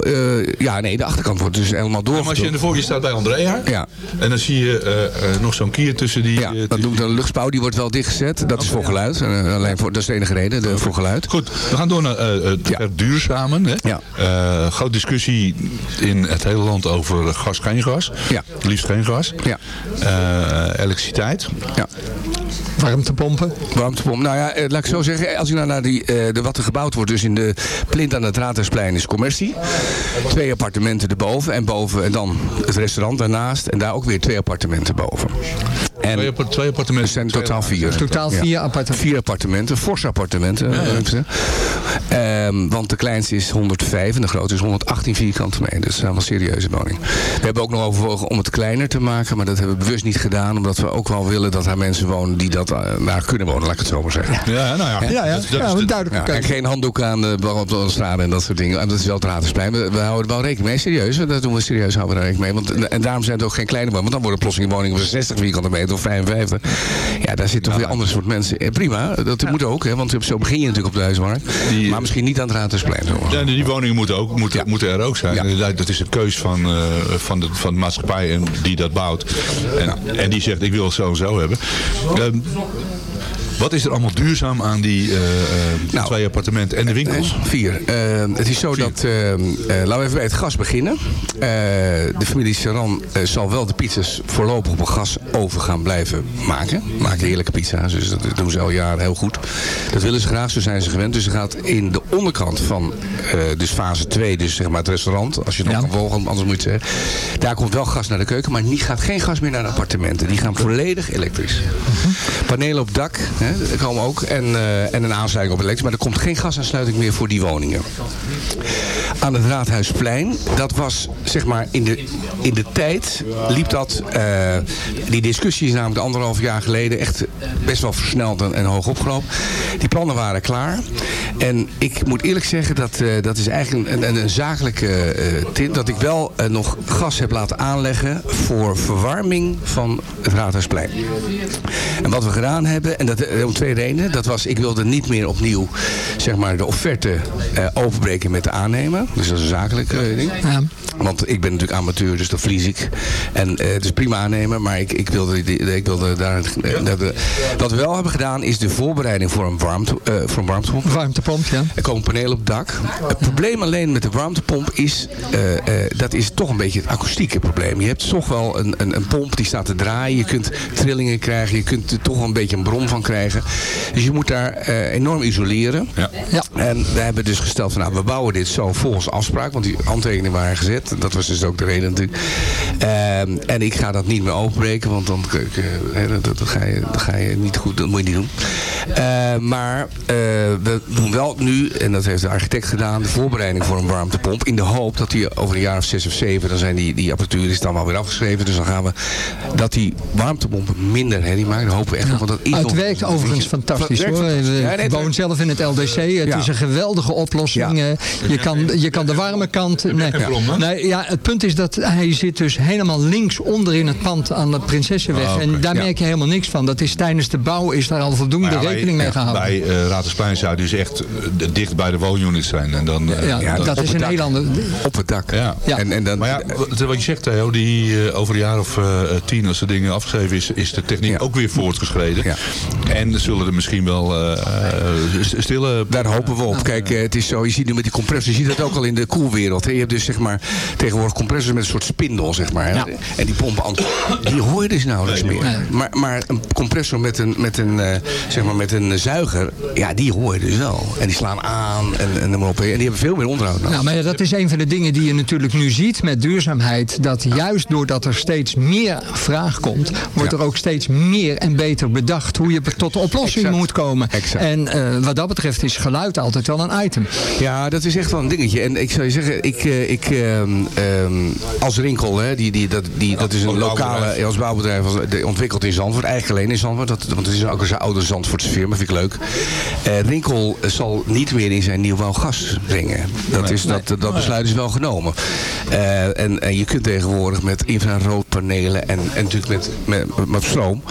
[SPEAKER 13] Eh, ja, nee, de achterkant wordt dus helemaal
[SPEAKER 7] Ja, maar als je in de voor je staat bij Andrea.
[SPEAKER 13] Ja.
[SPEAKER 7] En dan zie je eh, eh, nog zo'n kier tussen die...
[SPEAKER 13] Ja, dat noemt een luchtspouw, die wordt wel dichtgezet. Dat is voor geluid. Alleen voor, dat is de enige reden, de, voor geluid.
[SPEAKER 7] Goed, we gaan door naar eh, het verduurzamen. Hè?
[SPEAKER 13] Ja.
[SPEAKER 7] Eh, grote discussie in het hele land over gas, geen gas.
[SPEAKER 13] Ja.
[SPEAKER 7] Liefst geen gas.
[SPEAKER 13] Ja.
[SPEAKER 7] Eh, elektriciteit.
[SPEAKER 13] Ja.
[SPEAKER 8] Warmtepompen.
[SPEAKER 13] Warmtepomp. Nou ja, eh, laat ik zo zeggen. Als je nou naar die, eh, de, wat er gebouwd wordt, dus in de plint aan het Raadhuisplein is commercie. Twee appartementen erboven en boven en dan het restaurant daarnaast. En daar ook weer twee appartementen boven. En
[SPEAKER 7] Twee, appart- twee appartementen.
[SPEAKER 13] er zijn totaal vier.
[SPEAKER 8] Totaal vier appartementen.
[SPEAKER 13] Vier appartementen, forse appartementen. eh, moet Ehm, want de kleinste is 105 en de grootste is 118 vierkante meter. Dus dat zijn wel serieuze woningen. We hebben ook nog overwogen om het kleiner te maken, maar dat hebben we bewust niet gedaan. Omdat we ook wel willen dat er mensen wonen die dat eh, daar kunnen wonen, laat ik het zo maar zeggen.
[SPEAKER 7] Ja, nou ja.
[SPEAKER 8] Ja, ja.
[SPEAKER 7] Dat- dat
[SPEAKER 8] ja
[SPEAKER 7] is
[SPEAKER 8] een
[SPEAKER 7] de-
[SPEAKER 8] duidelijke
[SPEAKER 13] Ja, en geen handdoek aan de, op de straat en dat soort dingen. En dat is wel het Raadhuisplein. We, we houden er wel rekening mee. Serieus, dat doen we serieus houden we er rekening mee. Want, en daarom zijn het ook geen kleine woningen. Want dan worden plotseling woningen van 60 vierkante meter of 55. Ja, daar zit toch weer ander soort mensen. Eh, prima, dat moet ook. Hè, want zo begin je natuurlijk op de huismarkt. Maar misschien niet aan het Raadhuisplein. Zo.
[SPEAKER 7] Ja, die woningen moeten, ook, moeten, moeten er ook zijn.
[SPEAKER 13] Ja.
[SPEAKER 7] Inderdaad, dat is een keus van, eh, van, de, van de maatschappij en die dat bouwt. En, en die zegt, ik wil het zo en zo hebben. Ehm, Wat is er allemaal duurzaam aan die eh, eh,
[SPEAKER 13] Nou,
[SPEAKER 7] twee appartementen en de winkels?
[SPEAKER 13] Vier. Eh, het is zo dat, laten we even bij het gas beginnen. De familie Saran zal wel de pizza's voorlopig op een gasoven gaan blijven maken. Maken heerlijke pizza's, dus dat doen ze al jaren heel goed. Dat willen ze graag, zo zijn ze gewend. Dus ze gaat in de onderkant van dus fase 2, dus zeg maar het restaurant, als je het nog kan volgen, anders moet je het zeggen. Daar komt wel gas naar de keuken, maar niet, gaat geen gas meer naar de appartementen. Die gaan volledig elektrisch. Panelen op dak, hè, dat komen ook. En, eh, en een aansluiting op elektrisch. Maar er komt geen gasaansluiting meer voor die woningen. Aan het Raadhuisplein, dat was zeg maar in de, in de tijd liep dat, eh, die discussie is namelijk anderhalf jaar geleden echt best wel versneld en, hoog opgelopen. Die plannen waren klaar. En ik moet eerlijk zeggen, dat, eh, dat is eigenlijk een, een, een zakelijke tint, dat ik wel nog gas heb laten aanleggen voor verwarming van het Raadhuisplein. En wat we gedaan hebben, en dat om twee redenen. Dat was, ik wilde niet meer opnieuw zeg maar, de offerte eh, openbreken met de aannemer. Dus dat is een zakelijk eh, ding. Want ik ben natuurlijk amateur, dus dat verlies ik. En eh, het is prima aannemer, maar ik, ik, wilde, ik wilde daar... dat wat we wel hebben gedaan, is de voorbereiding voor een, warmte, voor een warmtepomp.
[SPEAKER 8] Warmtepomp, ja.
[SPEAKER 13] Er komen panelen op het dak. Het probleem alleen met de warmtepomp is, dat is toch een beetje het akoestieke probleem. Je hebt toch wel een, een, een pomp die staat te draaien. Je kunt trillingen krijgen. Je kunt er toch wel een beetje een bron van krijgen. Dus je moet daar eh, enorm isoleren.
[SPEAKER 7] Ja.
[SPEAKER 13] En we hebben dus gesteld van nou, we bouwen dit zo volgens afspraak. Want die handtekeningen waren gezet. Dat was dus ook de reden natuurlijk. Ehm, en ik ga dat niet meer openbreken. Want dan, eh, hè, dat, dat, ga je, dat ga je niet goed, dat moet je niet doen. Eh, maar eh, we doen wel nu, en dat heeft de architect gedaan, de voorbereiding voor een warmtepomp. In de hoop dat die over een jaar of zes of zeven, dan zijn die, die apparatuur is dan wel weer afgeschreven. Dus dan gaan we, dat die warmtepompen minder herrie maken. Dan hopen we echt nog, want dat is
[SPEAKER 8] werkt overigens fantastisch hoor.
[SPEAKER 13] nee,
[SPEAKER 8] Ik woon zelf in het LDC. Het
[SPEAKER 13] Ja.
[SPEAKER 8] is een geweldige oplossing.
[SPEAKER 13] Ja.
[SPEAKER 8] Eh, Je, kan, je kan de warme kant... Nee, nee, ja, het punt is dat hij zit dus helemaal links onder in het pand aan de Prinsessenweg.
[SPEAKER 7] Ah.
[SPEAKER 8] En daar merk je helemaal niks van. Dat is tijdens de bouw is daar al voldoende
[SPEAKER 7] wij-
[SPEAKER 8] rekening mee gehouden.
[SPEAKER 7] Bij uh, Ratersplein zou dus echt eh, dicht bij de woonunits zijn. En dan, eh,
[SPEAKER 8] Ja, dat is een heel ander...
[SPEAKER 13] Op het dak.
[SPEAKER 7] Ja.
[SPEAKER 13] En, en dan,
[SPEAKER 7] Maar ja, wat wat je zegt Theo, die eh, over een jaar of eh, tien als de dingen afgeschreven is, is de techniek ook weer voortgeschreden. En zullen er misschien wel eh, eh, st- stille...
[SPEAKER 13] Daar hopen we op. Kijk, eh, het is zo, je ziet nu met die compressors, je ziet dat ook al in de koelwereld. hè. Je hebt dus zeg maar tegenwoordig compressors met een soort spindel, zeg maar. hè. En die pompen, aan- die hoor je dus nauwelijks meer. Maar, maar een compressor met een, met, een, eh, zeg maar met een zuiger, ja, die hoor je dus wel. En die slaan aan en, en noem maar op. En die hebben veel meer onderhoud nodig.
[SPEAKER 8] Nou, maar ja, dat is een van de dingen die je natuurlijk nu ziet met duurzaamheid. Dat juist doordat er steeds meer vraag komt, wordt er ook steeds meer en beter bedacht hoe je tot de oplossing moet komen. En eh, wat dat betreft is geluid altijd wel een item.
[SPEAKER 13] Ja, dat is echt wel een dingetje. En ik zou je zeggen, ik, eh, ik ehm, ehm, als Rinkel, hè, die, die, dat, die, dat is een lokale, als bouwbedrijf, als, de, ontwikkeld in Zandvoort, eigenlijk alleen in Zandvoort, dat, want het is ook een oude Zandvoortse firma, vind ik leuk. Eh, Rinkel zal niet meer in zijn nieuwbouw gas brengen. Dat, is, dat, dat besluit is wel genomen. Eh, en, en je kunt tegenwoordig met infraroodpanelen en, en natuurlijk met, met, met stroom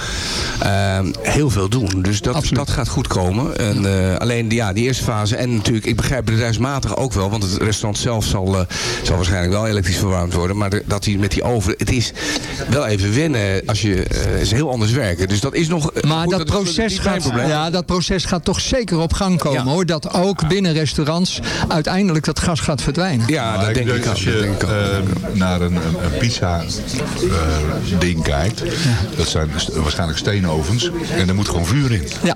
[SPEAKER 13] ehm, heel veel doen. Dus dat, dat gaat goed komen. En, eh, alleen ja, die eerste fase. En natuurlijk, ik begrijp bedrijfsmatig ook wel. Want het restaurant zelf zal, eh, zal waarschijnlijk wel elektrisch verwarmd worden. Maar de- dat hij met die oven. Het is wel even wennen als je. eh, is heel anders werken. Dus dat is nog.
[SPEAKER 8] Maar
[SPEAKER 13] goed,
[SPEAKER 8] dat
[SPEAKER 13] is
[SPEAKER 8] proces, gaat,
[SPEAKER 13] probleem.
[SPEAKER 8] ja, dat proces gaat toch zeker op gang komen hoor. Dat ook binnen restaurants uiteindelijk dat gas gaat verdwijnen.
[SPEAKER 13] Ja,
[SPEAKER 7] Maar denk Als je eh, naar een, een, een pizza eh, ding kijkt, dat zijn waarschijnlijk steenovens. En er moet gewoon vuur in.
[SPEAKER 8] Ja,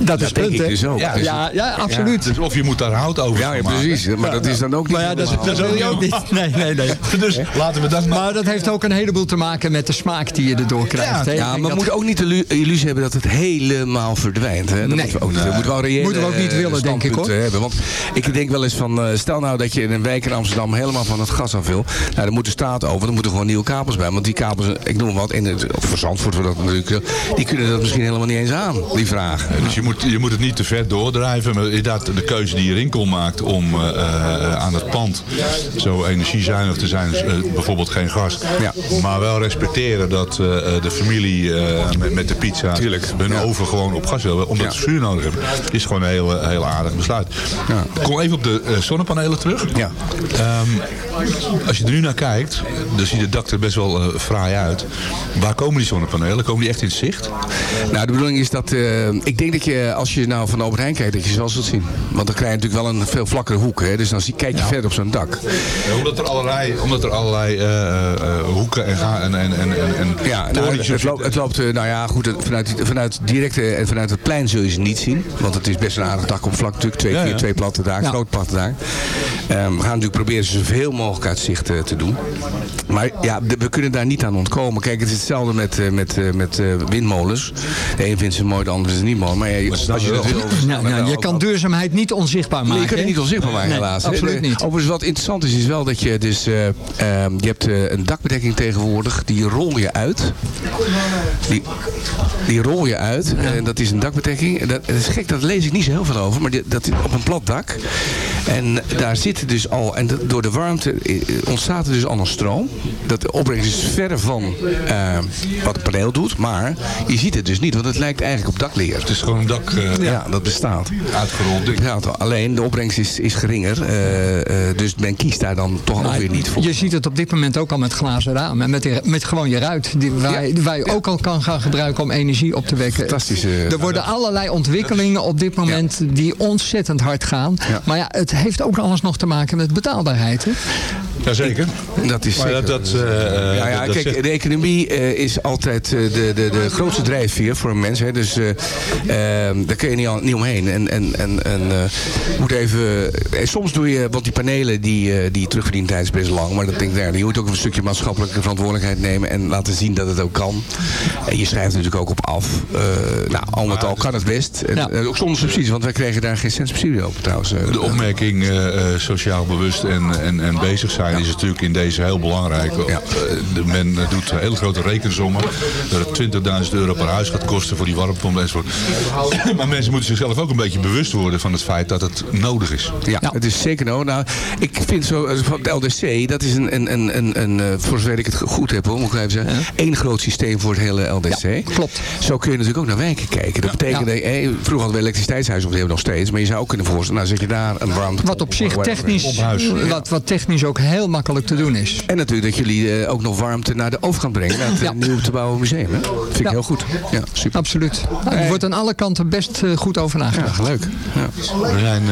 [SPEAKER 8] dat is het punt. hè?
[SPEAKER 13] dus.
[SPEAKER 8] Ja,
[SPEAKER 13] Dus-
[SPEAKER 8] ja, ja, absoluut.
[SPEAKER 7] Dus of je moet daar hout over
[SPEAKER 13] Ja, ja, precies. Maar dat is dan ook niet
[SPEAKER 8] Maar ja, dat,
[SPEAKER 13] helemaal-
[SPEAKER 8] dat wil je ook niet. Nee, nee, nee.
[SPEAKER 7] Dus laten we dat maar...
[SPEAKER 8] Maar dat heeft ook een heleboel te maken met de smaak die je erdoor krijgt.
[SPEAKER 13] Ja, maar we
[SPEAKER 8] dat-
[SPEAKER 13] moeten ook niet de illu- illusie hebben dat het helemaal verdwijnt. Hè? Dat
[SPEAKER 8] Nee.
[SPEAKER 13] moeten we ook niet. We moeten
[SPEAKER 8] we ook niet
[SPEAKER 13] eh,
[SPEAKER 8] willen, denk ik, hoor.
[SPEAKER 13] standpunten Hebben. Want ik denk wel eens van, eh, stel nou dat je in een wijk in Amsterdam helemaal van het gas af wil. Nou, dan moet de straat over, dan moeten gewoon nieuwe kabels bij. Want die kabels, ik noem wat, in het, of voor dat natuurlijk, eh, die kunnen dat misschien helemaal niet eens aan, die vraag.
[SPEAKER 7] Dus je moet, je moet het niet te ver doordrijven. Maar inderdaad, de keuze die Rinkel maakt om eh, eh, aan het pand zo energiezuinig te zijn, eh, bijvoorbeeld geen gas,
[SPEAKER 13] Ja.
[SPEAKER 7] Maar wel respecteren dat de familie met, met de pizza hun oven gewoon op gas wil. Omdat ze vuur nodig hebben. is gewoon een heel, heel aardig besluit. Kom even op de zonnepanelen terug.
[SPEAKER 13] Ja.
[SPEAKER 7] Ehm, als je er nu naar kijkt, dan ziet het dak er best wel fraai uit. Waar komen die zonnepanelen? Komen die echt in zicht?
[SPEAKER 13] Nou, de bedoeling is dat... eh, ik denk dat je, als je nou van de Albert Heijn kijkt, dat je ze wel zult zien. Want dan krijg je natuurlijk wel een veel vlakkere hoek. Hè? Dus dan zie, kijk je verder op zo'n dak.
[SPEAKER 7] Ja, omdat er allerlei, omdat er allerlei eh, eh, hoeken en, ga, en, en, en, en,
[SPEAKER 13] Ja, nou,
[SPEAKER 7] torentjes
[SPEAKER 13] het, loopt, het loopt, eh, nou ja, goed, het- vanuit, vanuit directe en vanuit het plein zul je ze niet zien. Want het is best een aardig dakoppervlak natuurlijk. Twee
[SPEAKER 7] Ja,
[SPEAKER 13] keer
[SPEAKER 7] ja.
[SPEAKER 13] twee platte daken,
[SPEAKER 7] Ja.
[SPEAKER 13] groot platte daken. Ehm, we gaan natuurlijk proberen ze zoveel mogelijk uit zicht eh, te doen. Maar ja, we kunnen daar niet aan ontkomen. Kijk, het is hetzelfde met, eh, met, eh, met eh, windmolens. De een vindt ze mooi, de ander ze niet mooi. Maar ja, als je het wil...
[SPEAKER 8] Nou, nou, je kan duurzaamheid niet onzichtbaar maken.
[SPEAKER 13] Nee, je kunt het niet onzichtbaar maken
[SPEAKER 8] Nee,
[SPEAKER 13] helaas.
[SPEAKER 8] absoluut niet.
[SPEAKER 13] Overigens wat interessant is, is wel dat je dus... eh, ehm, je hebt een dakbedekking tegenwoordig, die rol je uit. Die, die rol je uit. En dat is een dakbedekking. Dat, is gek, dat lees ik niet zo heel veel over. Maar dat is op een plat dak. En daar zit dus al... En dat- door de warmte ontstaat er dus al een stroom. Dat de opbrengst is verre van eh, wat het paneel doet. Maar je ziet het dus niet, want het lijkt eigenlijk op dakleer.
[SPEAKER 7] Het is gewoon een dak eh,
[SPEAKER 13] ja, dat bestaat.
[SPEAKER 7] uitgerold ding.
[SPEAKER 13] Ja, alleen de opbrengst is, is geringer. eh, eh, dus men kiest daar dan toch ook weer niet voor.
[SPEAKER 8] Je ziet het op dit moment ook al met glazen ramen. Met, die- met gewoon je ruit. Die, waar, je- waar je ook al kan gaan gebruiken om energie op te wekken.
[SPEAKER 13] Fantastische...
[SPEAKER 8] Er worden allerlei ontwikkelingen op dit moment die ontzettend hard gaan. Maar ja, het heeft ook alles nog te maken met betaalbaarheid. Hè?
[SPEAKER 7] Jazeker.
[SPEAKER 13] Dat is
[SPEAKER 7] Maar
[SPEAKER 13] zeker.
[SPEAKER 7] dat, dat, eh,
[SPEAKER 13] ja, ja,
[SPEAKER 7] dat- dat
[SPEAKER 13] kijk, de economie eh, is altijd eh, de, de, de grootste drijfveer voor een mens. Hè. Dus eh, eh, daar kun je niet, al- niet omheen. En, en, en, en eh, moet even, eh, soms doe je, want die panelen die, eh, die terugverdientijd is best lang. Maar dat denk ik, nou, je moet ook een stukje maatschappelijke verantwoordelijkheid nemen. En laten zien dat het ook kan. En je schrijft natuurlijk ook op af. Eh, nou, al met al kan het best. En, eh, ook zonder subsidies, want wij kregen daar geen cent subsidie op trouwens. Eh,
[SPEAKER 7] De opmerking eh, eh, sociaal bewust en, en, en bezig zijn is natuurlijk in deze heel belangrijk. Eh, de, men eh, doet hele grote rekensommen. Dat het 20.000 euro per huis gaat kosten voor die warmtepomp enzovoort. maar mensen moeten zichzelf ook een beetje bewust worden van het feit dat het nodig is.
[SPEAKER 13] Ja, het is zeker nodig. Nou, ik vind zo, eh, van de LDC, dat is een, een, een, een, een eh, voor zover ik het goed heb, hoor, moet ik even zeggen, één groot systeem voor het hele LDC.
[SPEAKER 8] klopt.
[SPEAKER 13] Zo kun je natuurlijk ook naar wijken kijken. Dat betekent, vroeger hadden we elektriciteitshuizen, of die hebben we nog steeds, maar je zou ook kunnen voorstellen, nou zet je daar een warmte
[SPEAKER 8] Wat op zich technisch, wat, wat technisch ook heel makkelijk te doen is.
[SPEAKER 13] En natuurlijk dat jullie eh, ook nog warmte naar de overkant brengen, naar het eh, nieuw te bouwen museum. Hè? Vind ik
[SPEAKER 8] Ja.
[SPEAKER 13] heel goed. Ja, super.
[SPEAKER 8] Absoluut. Nou, er wordt aan alle kanten best eh, goed over nagedacht.
[SPEAKER 13] Ja, leuk.
[SPEAKER 7] We zijn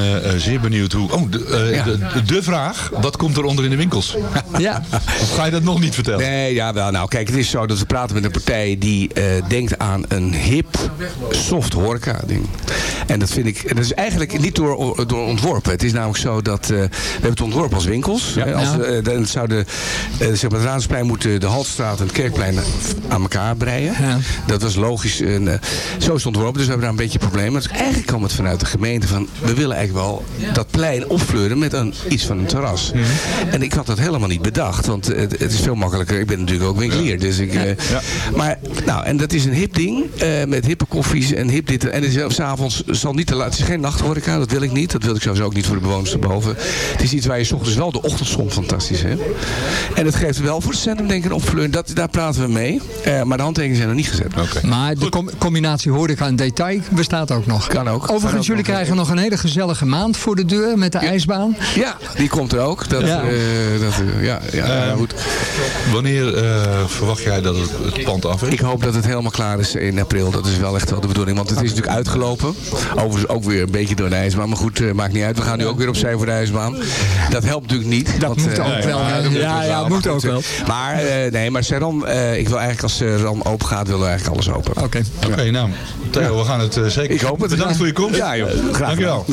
[SPEAKER 7] zeer benieuwd hoe... Oh, de, eh, de, de, de vraag, wat komt er onder in de winkels?
[SPEAKER 8] Ja.
[SPEAKER 7] Of ga je dat nog niet vertellen?
[SPEAKER 13] Nee, ja, wel, nou kijk, het is zo dat we praten met een partij die eh, denkt aan een hip, soft horeca ding. En dat vind ik, en dat is eigenlijk niet door, door ontworpen. Het is namelijk zo dat, eh, we hebben het ontworpen als winkels.
[SPEAKER 7] Ja.
[SPEAKER 13] Als,
[SPEAKER 7] Ja.
[SPEAKER 13] eh, dan zou de, eh, zeg maar, het Raadsplein moeten de Haltstraat en het Kerkplein aan elkaar breien. Dat was logisch. En, eh, zo is het ontworpen, dus we hebben daar een beetje problemen. Dus eigenlijk kwam het vanuit de gemeente van, we willen eigenlijk wel dat plein opfleuren met een, iets van een terras. En ik had dat helemaal niet bedacht, want het, het is veel makkelijker. Ik ben natuurlijk ook winkelier, dus ik... Maar, nou, en dat is een hip ding, met hippe koffies en hip dit. En het is, s'avonds zal niet te laat, het is geen nachthoreca, dat wil ik niet. Dat wil ik sowieso ook niet voor de bewoners erboven. Het is iets waar je 's ochtends wel de ochtendzon fantastisch hebt. En het geeft wel voor het centrum denk ik een opfleuring. Dat, daar praten we mee. Eh, maar de handtekeningen zijn nog niet gezet.
[SPEAKER 8] Maar de com- combinatie horeca en detail bestaat ook nog.
[SPEAKER 13] Kan ook.
[SPEAKER 8] Overigens, jullie
[SPEAKER 13] nog.
[SPEAKER 8] krijgen nog een hele gezellige maand voor de deur met de ijsbaan.
[SPEAKER 13] Ja, die komt er ook. Dat,
[SPEAKER 8] Ja.
[SPEAKER 13] eh, dat, eh, ja, ja, ja,
[SPEAKER 7] Eh,
[SPEAKER 13] goed.
[SPEAKER 7] Wanneer eh, verwacht jij dat het, het pand af is?
[SPEAKER 13] Ik hoop dat het helemaal klaar is in april. Dat is wel echt wel de bedoeling. Want het is natuurlijk uitgelopen. Overigens ook weer een beetje door de ijsbaan. Maar goed, maakt niet uit. We gaan nu ook weer opzij voor de ijsbaan. Dat helpt natuurlijk niet. Dat
[SPEAKER 8] moet ook wel, hè? Ja, ja, moet ook wel.
[SPEAKER 13] Maar eh, nee, maar Serran, eh, ik wil eigenlijk als Serran open gaat, willen we eigenlijk alles open.
[SPEAKER 8] Oké.
[SPEAKER 7] Oké, nou, Theo, we gaan het eh, zeker...
[SPEAKER 13] Ik hoop het.
[SPEAKER 7] Bedankt voor je komst.
[SPEAKER 13] Ja, joh. Graag
[SPEAKER 7] Dankjewel.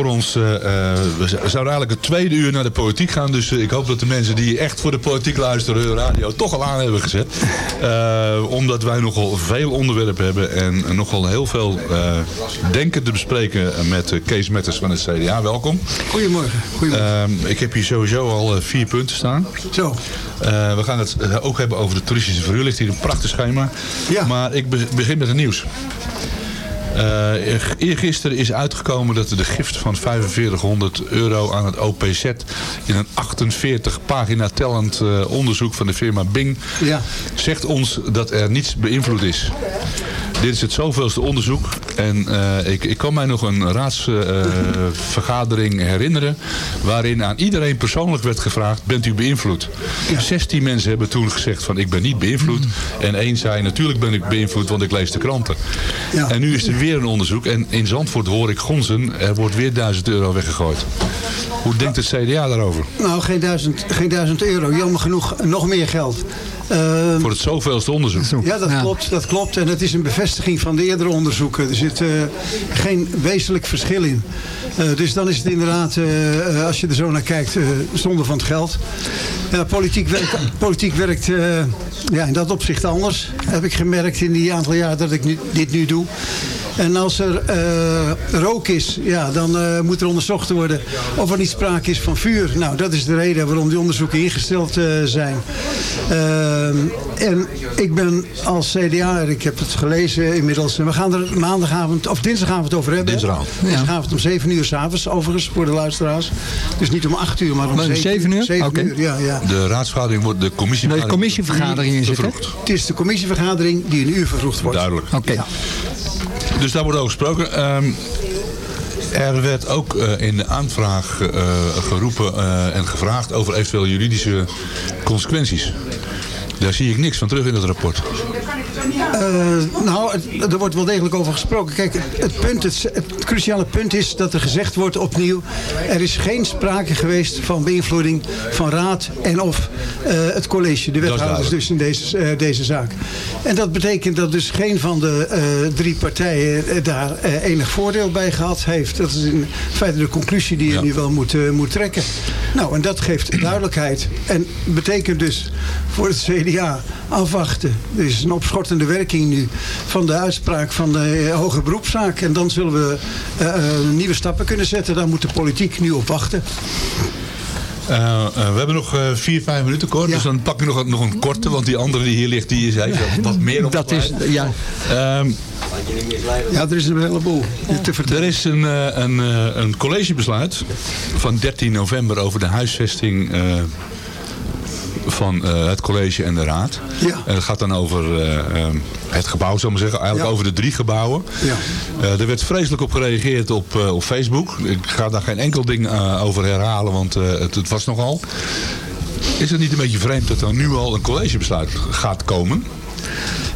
[SPEAKER 7] Voor ons, eh, eh, we zouden eigenlijk het tweede uur naar de politiek gaan. Dus eh, ik hoop dat de mensen die echt voor de politiek luisteren hun radio toch al aan hebben gezet. Omdat wij nogal veel onderwerpen hebben en nogal heel veel denken te bespreken met Kees Metters van het CDA. Welkom.
[SPEAKER 14] Goedemorgen. Goedemorgen.
[SPEAKER 7] Ehm, ik heb hier sowieso al vier punten staan.
[SPEAKER 14] Zo.
[SPEAKER 7] We gaan het ook hebben over de toeristische verhuur. Ligt hier een prachtig schema. Maar ik be- begin met het nieuws. Eh, eergisteren is uitgekomen dat de gift van 4500 euro aan het OPZ in een 48 pagina tellend eh, onderzoek van de firma Bing
[SPEAKER 14] Ja.
[SPEAKER 7] zegt ons dat er niets beïnvloed is. Dit is het zoveelste onderzoek en eh, ik, ik kan mij nog een raadsvergadering herinneren waarin aan iedereen persoonlijk werd gevraagd, bent u beïnvloed? 16 mensen hebben toen gezegd van ik ben niet beïnvloed en één zei natuurlijk ben ik beïnvloed want ik lees de kranten. En nu is er weer een onderzoek en in Zandvoort hoor ik gonzen, er wordt weer 1000 euro weggegooid. Hoe denkt het CDA daarover?
[SPEAKER 14] Nou, geen duizend, geen duizend euro. Jammer genoeg nog meer geld. Ehm,
[SPEAKER 7] Voor het zoveelste onderzoek.
[SPEAKER 14] Ja, dat klopt. Dat klopt. En het is een bevestiging van de eerdere onderzoeken. Er zit eh, geen wezenlijk verschil in. Eh, dus dan is het inderdaad, eh, als je er zo naar kijkt, zonde van het geld. Politiek werkt, politiek werkt ja, in dat opzicht anders. Heb ik gemerkt in die aantal jaar dat ik nu, dit nu doe. En als er eh, rook is, ja, dan eh, moet er onderzocht worden of er niet sprake is van vuur. Nou, dat is de reden waarom die onderzoeken ingesteld eh, zijn. Ehm, en ik ben als CDA, ik heb het gelezen inmiddels, en we gaan er maandagavond of dinsdagavond over hebben.
[SPEAKER 7] Dinsdagavond.
[SPEAKER 14] Dinsdagavond om 7 uur s'avonds, overigens, voor de luisteraars. Dus niet om 8 uur, maar om
[SPEAKER 8] Maar om
[SPEAKER 14] 7,
[SPEAKER 8] zeven uur?
[SPEAKER 14] 7
[SPEAKER 8] Oké.
[SPEAKER 14] uur, ja, ja.
[SPEAKER 7] De raadsvergadering wordt de commissievergadering,
[SPEAKER 8] De commissievergadering is
[SPEAKER 7] vervroegd.
[SPEAKER 14] Het is de commissievergadering die een uur vervroegd wordt.
[SPEAKER 7] Duidelijk.
[SPEAKER 8] Oké.
[SPEAKER 7] Dus daar wordt over gesproken. Ehm, er werd ook eh, in de aanvraag eh, geroepen eh, en gevraagd over eventueel juridische consequenties. Daar zie ik niks van terug in het rapport.
[SPEAKER 14] Eh, nou, het- er wordt wel degelijk over gesproken. Kijk, het, punt, het, het cruciale punt is dat er gezegd wordt opnieuw... er is geen sprake geweest van beïnvloeding van raad en of eh, het college. De wethouders dus in deze, eh, deze zaak. En dat betekent dat dus geen van de drie partijen daar enig voordeel bij gehad heeft. Dat is in feite de conclusie die je nu wel moet, moet trekken. Nou, en dat geeft duidelijkheid. En betekent dus voor het CDA afwachten. Er is een opschortende werking nu van de uitspraak van de eh, hoge beroepszaak. En dan zullen we eh, eh, nieuwe stappen kunnen zetten. Daar moet de politiek nu op wachten.
[SPEAKER 7] We hebben nog eh, vier, vijf minuten kort. Dus dan pak ik nog, een- nog een korte. Want die andere die hier ligt, die is heeft wat meer op
[SPEAKER 8] Dat is, ja.
[SPEAKER 7] Ehm,
[SPEAKER 14] Ja, er is een heleboel te vertellen.
[SPEAKER 7] Er is een, eh, een, eh, een collegebesluit van 13 november over de huisvesting eh, van eh, het college en de raad.
[SPEAKER 14] Ja.
[SPEAKER 7] En het gaat dan over eh, ehm, het gebouw, zou ik maar zeggen. Eigenlijk
[SPEAKER 14] Ja.
[SPEAKER 7] over de drie gebouwen.
[SPEAKER 14] Ja.
[SPEAKER 7] Eh, er werd vreselijk op gereageerd op, eh, op Facebook. Ik ga daar geen enkel ding eh, over herhalen, want eh, het, het was nogal. Is het niet een beetje vreemd dat er nu al een collegebesluit gaat komen?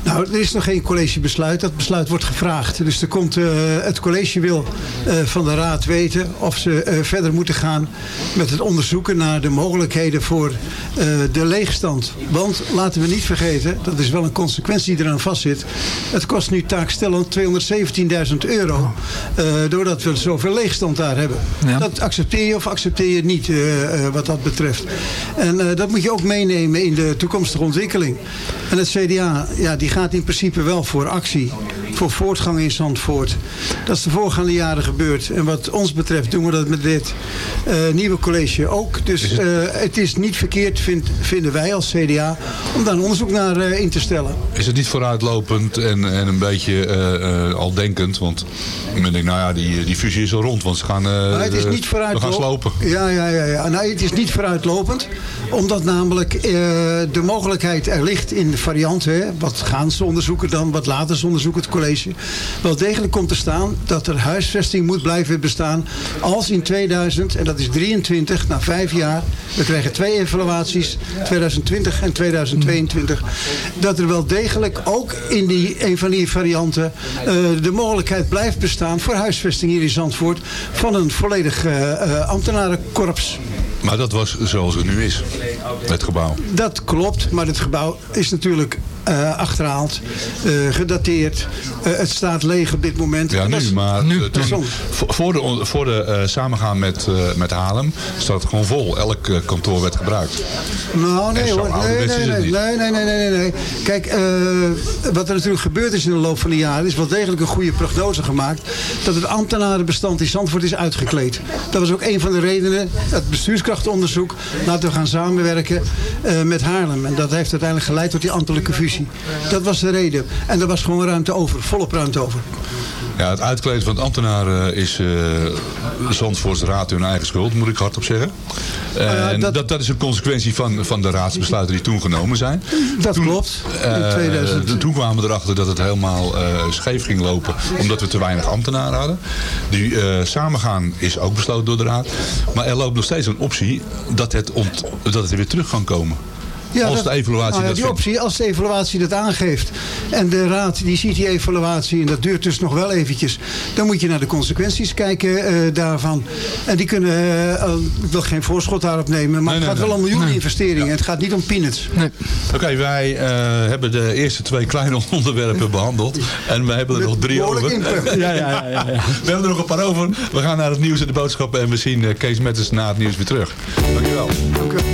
[SPEAKER 14] Nou, er is nog geen collegebesluit. Dat besluit wordt gevraagd. Dus er komt, eh, het college wil eh, van de raad weten of ze eh, verder moeten gaan met het onderzoeken naar de mogelijkheden voor de leegstand. Want laten we niet vergeten, dat is wel een consequentie die eraan vastzit. Het kost nu taakstellend 217.000 euro. doordat we zoveel leegstand daar hebben. Dat accepteer je of accepteer je niet wat dat betreft. En dat moet je ook meenemen in de toekomstige ontwikkeling. En het CDA, ja, die gaat in principe wel voor actie. Voor voortgang in Zandvoort. Dat is de voorgaande jaren gebeurd. En wat ons betreft doen we dat met dit eh, nieuwe college ook. Dus eh, het is niet verkeerd, vind, vinden wij als CDA, om daar een onderzoek naar eh, in te stellen.
[SPEAKER 7] Is het niet vooruitlopend en, en een beetje al denkend? Want men denkt, nou ja, die, die fusie is al rond, want ze gaan,
[SPEAKER 14] Maar het is niet
[SPEAKER 7] we gaan slopen.
[SPEAKER 14] Ja, ja, ja. ja. Nou, het is niet vooruitlopend. Omdat namelijk de mogelijkheid er ligt in de varianten. Wat gaan ze onderzoeken dan, wat laten ze onderzoeken het college. Wel degelijk komt te staan dat er huisvesting moet blijven bestaan. Als in 2000, en dat is 23, na vijf jaar. We krijgen twee evaluaties, 2020 en 2022. Dat er wel degelijk ook in die, een van die varianten eh, de mogelijkheid blijft bestaan voor huisvesting hier in Zandvoort van een volledig eh, eh, ambtenarenkorps.
[SPEAKER 7] Maar dat was zoals het nu is, het gebouw.
[SPEAKER 14] Dat klopt, maar het gebouw is natuurlijk eh, achterhaald, eh, gedateerd. Eh, het staat leeg op dit moment.
[SPEAKER 7] Ja, nu,
[SPEAKER 14] is-
[SPEAKER 7] maar
[SPEAKER 14] nu,
[SPEAKER 7] toen- voor- de, voor de eh, samengaan met, eh, met Haarlem staat het gewoon vol. Elk kantoor werd gebruikt.
[SPEAKER 14] Nou, nee hoor. Nee, nee, nee, nee, nee, nee, nee, nee, nee. Kijk, eh, wat er natuurlijk gebeurd is in de loop van de jaren... is wel degelijk een goede prognose gemaakt... dat het ambtenarenbestand in Zandvoort is uitgekleed. Dat was ook een van de redenen, het bestuurskrachtonderzoek... laten we gaan samenwerken eh, met Haarlem. En dat heeft uiteindelijk geleid tot die ambtelijke fusie. Dat was de reden. En er was gewoon ruimte over, volop ruimte over.
[SPEAKER 7] Ja, het uitkleden van het ambtenaren is uh, Zandvoorts raad hun eigen schuld, moet ik hardop zeggen. En dat... Dat, is een consequentie van, van de raadsbesluiten die toen genomen zijn.
[SPEAKER 14] Dat klopt. In
[SPEAKER 7] Uh,
[SPEAKER 14] 2000.
[SPEAKER 7] toen kwamen we erachter dat het helemaal scheef ging lopen, omdat we te weinig ambtenaren hadden. Die samengaan is ook besloten door de raad. Maar er loopt nog steeds een optie dat het, ont, dat het weer terug kan komen.
[SPEAKER 14] Ja,
[SPEAKER 7] als
[SPEAKER 14] dat,
[SPEAKER 7] de evaluatie
[SPEAKER 14] nou ja,
[SPEAKER 7] dat
[SPEAKER 14] die
[SPEAKER 7] vindt.
[SPEAKER 14] optie, als de evaluatie dat aangeeft en de raad die ziet die evaluatie en dat duurt dus nog wel eventjes, dan moet je naar de consequenties kijken uh, daarvan. En die kunnen, uh, ik wil geen voorschot daarop nemen, maar
[SPEAKER 7] Nee,
[SPEAKER 14] het
[SPEAKER 7] nee,
[SPEAKER 14] gaat wel om miljoenen
[SPEAKER 7] Nee.
[SPEAKER 14] investeringen. Het gaat niet om peanuts.
[SPEAKER 7] Oké, wij uh, hebben de eerste twee kleine onderwerpen behandeld. En we hebben er nog drie over. ja, ja, ja, ja, We hebben er nog een paar over. We gaan naar het nieuws en de boodschappen. En we zien uh, Kees Metters na het nieuws weer terug. Dankjewel.
[SPEAKER 14] Dank u wel.